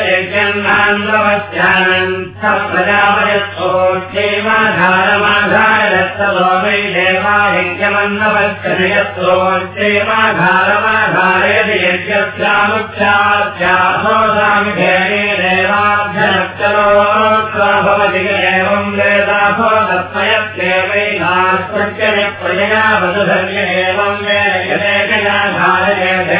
प्रजापयत्सोच्चैवाधारमाधारदत्तलो वै देवायज्ञमन्नवश्चयत्सोच्चैवाधारमाधारयति यज्ञस्यामुच्छास्यासो सामिधेने देवाभ्यनक्चलो भवति एवम् वेदासो दत्तयत्येवैनास्पत्यनि प्रजया वसुधर्य एवम् वेदयते मनसाघारयति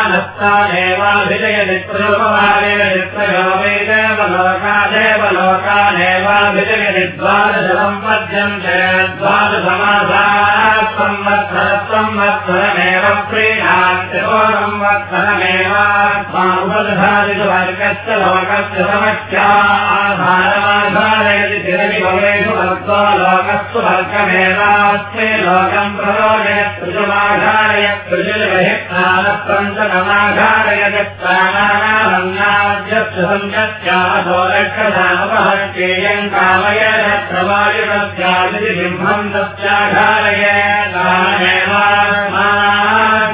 ేవాభిజయదిత్రయోపేదేవలోకాదేవలోకానేవాభిజయదిద్వాదశం పద్యంతే ద్వాదశమాసాः సంవత్సరసంవత్సరమేవ ప్రీణాత్యోరం వత్సరమేవాత్మాపదధాదివర్గస్య లోకస్య సమఖ్యాధారమాధారయతి తిరమివేషు భక్తో లోకస్సు భర్గమేవాస్మే पादो रक्षसामपहत्येयम् कामय रत्रवायुरभ्यादिति सिंहम् तस्याघालय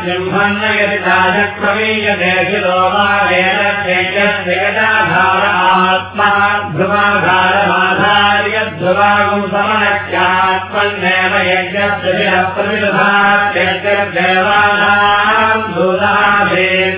सिंहम् नयति राजप्रमीयते शिरो वा वेदतेजस्विगदाधार आत्मा ध्रुवाधारमाधार्यध्रुवागुं समनक्यात्मन्नेव यज्ञस्य शिरः प्रतिदधात्यज्ञदेवानाम् धूलाभेद्वैर्योधुरा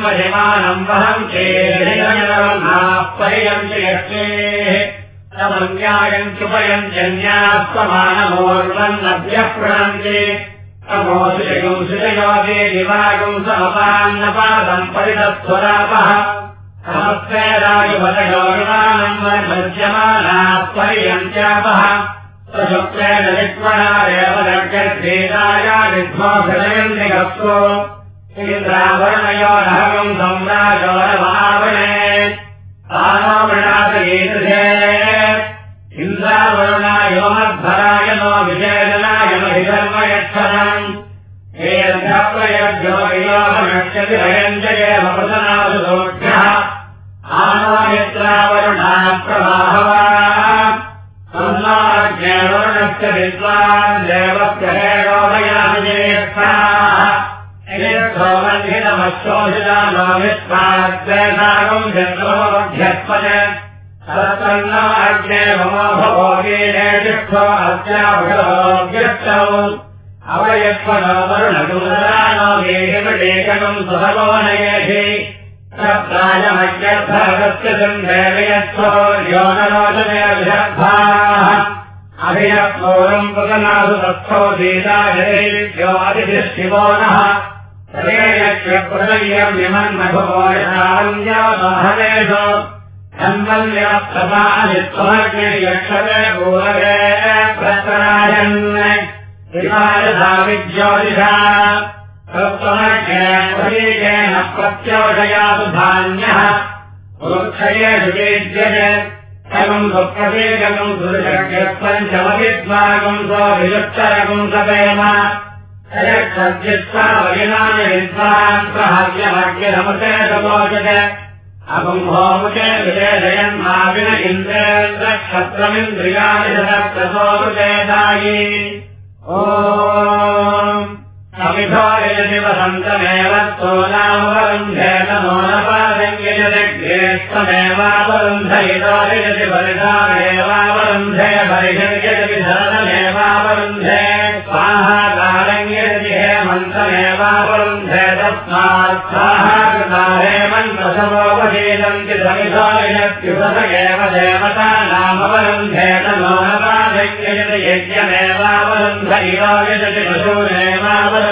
महिमानम् वह एव देवता नामवरं यज्ञमेवावरुन्ध इवायजति पशूनेवावरुन्ध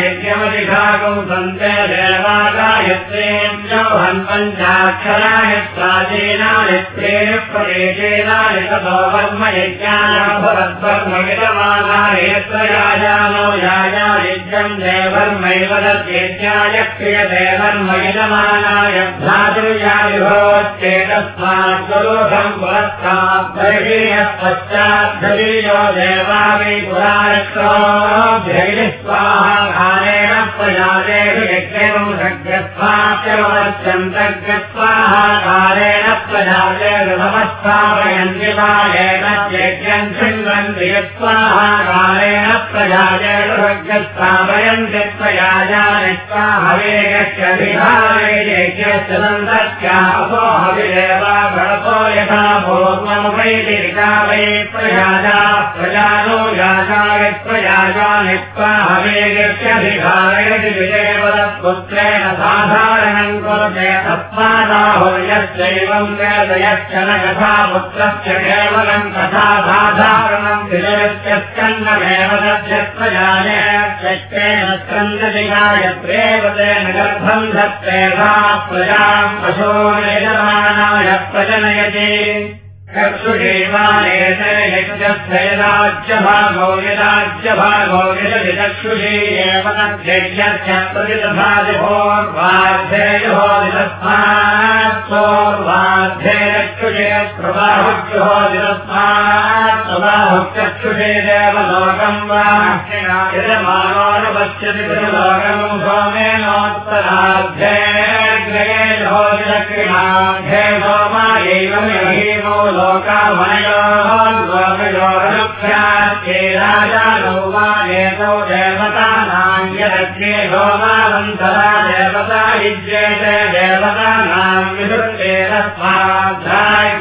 यज्ञ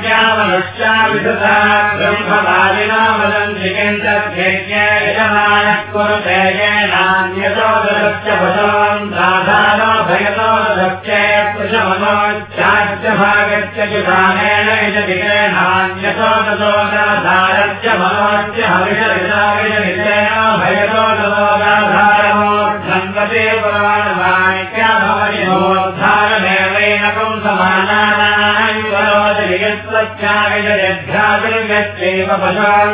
्यामनुष्या विदधा ब्रह्मवादिना वदन्ति केन्द्रभेज्ञायमानः कुरुते येनान्यतोदस्य भगवान् साधारो भयतोदस्य पृषमनोच्चाच्च भागस्य जुधानेन यजति तेनान्यतोदोदाधारस्य मनोच्च हविषति 哎呀！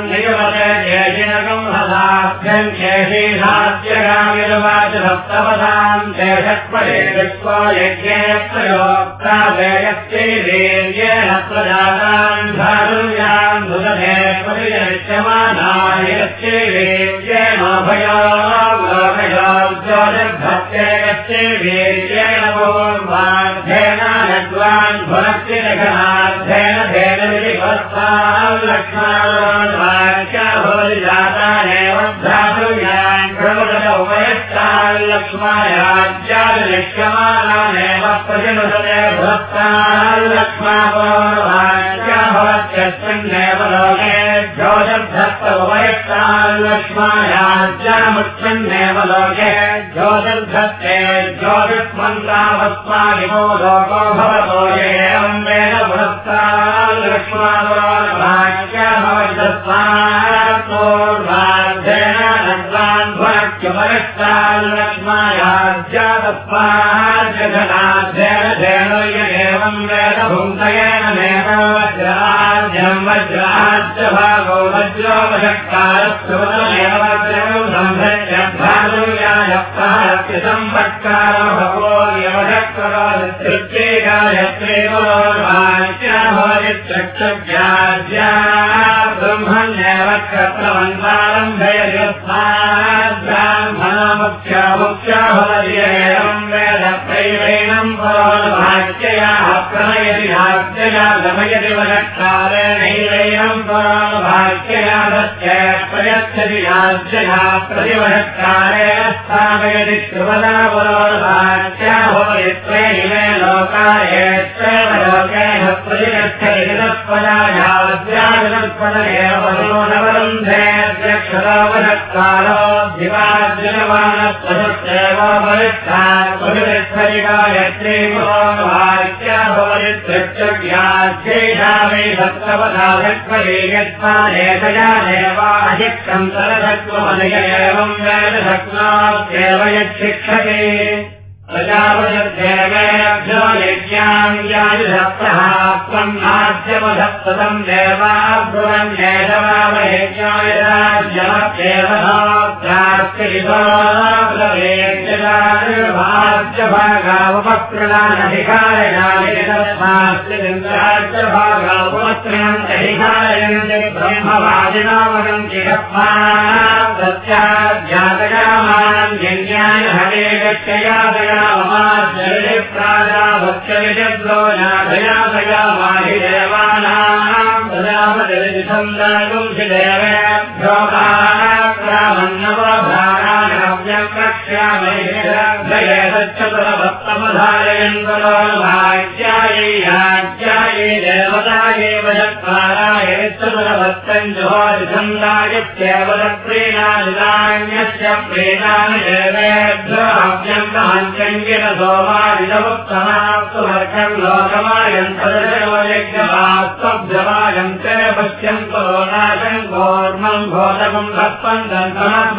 जलायञ्च पश्यन्तं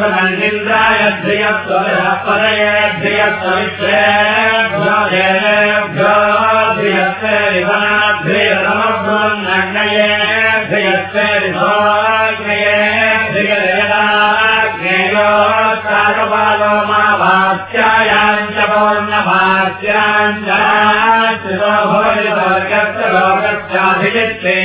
भगन्धेन्द्रायध्यस्तरे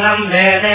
वेद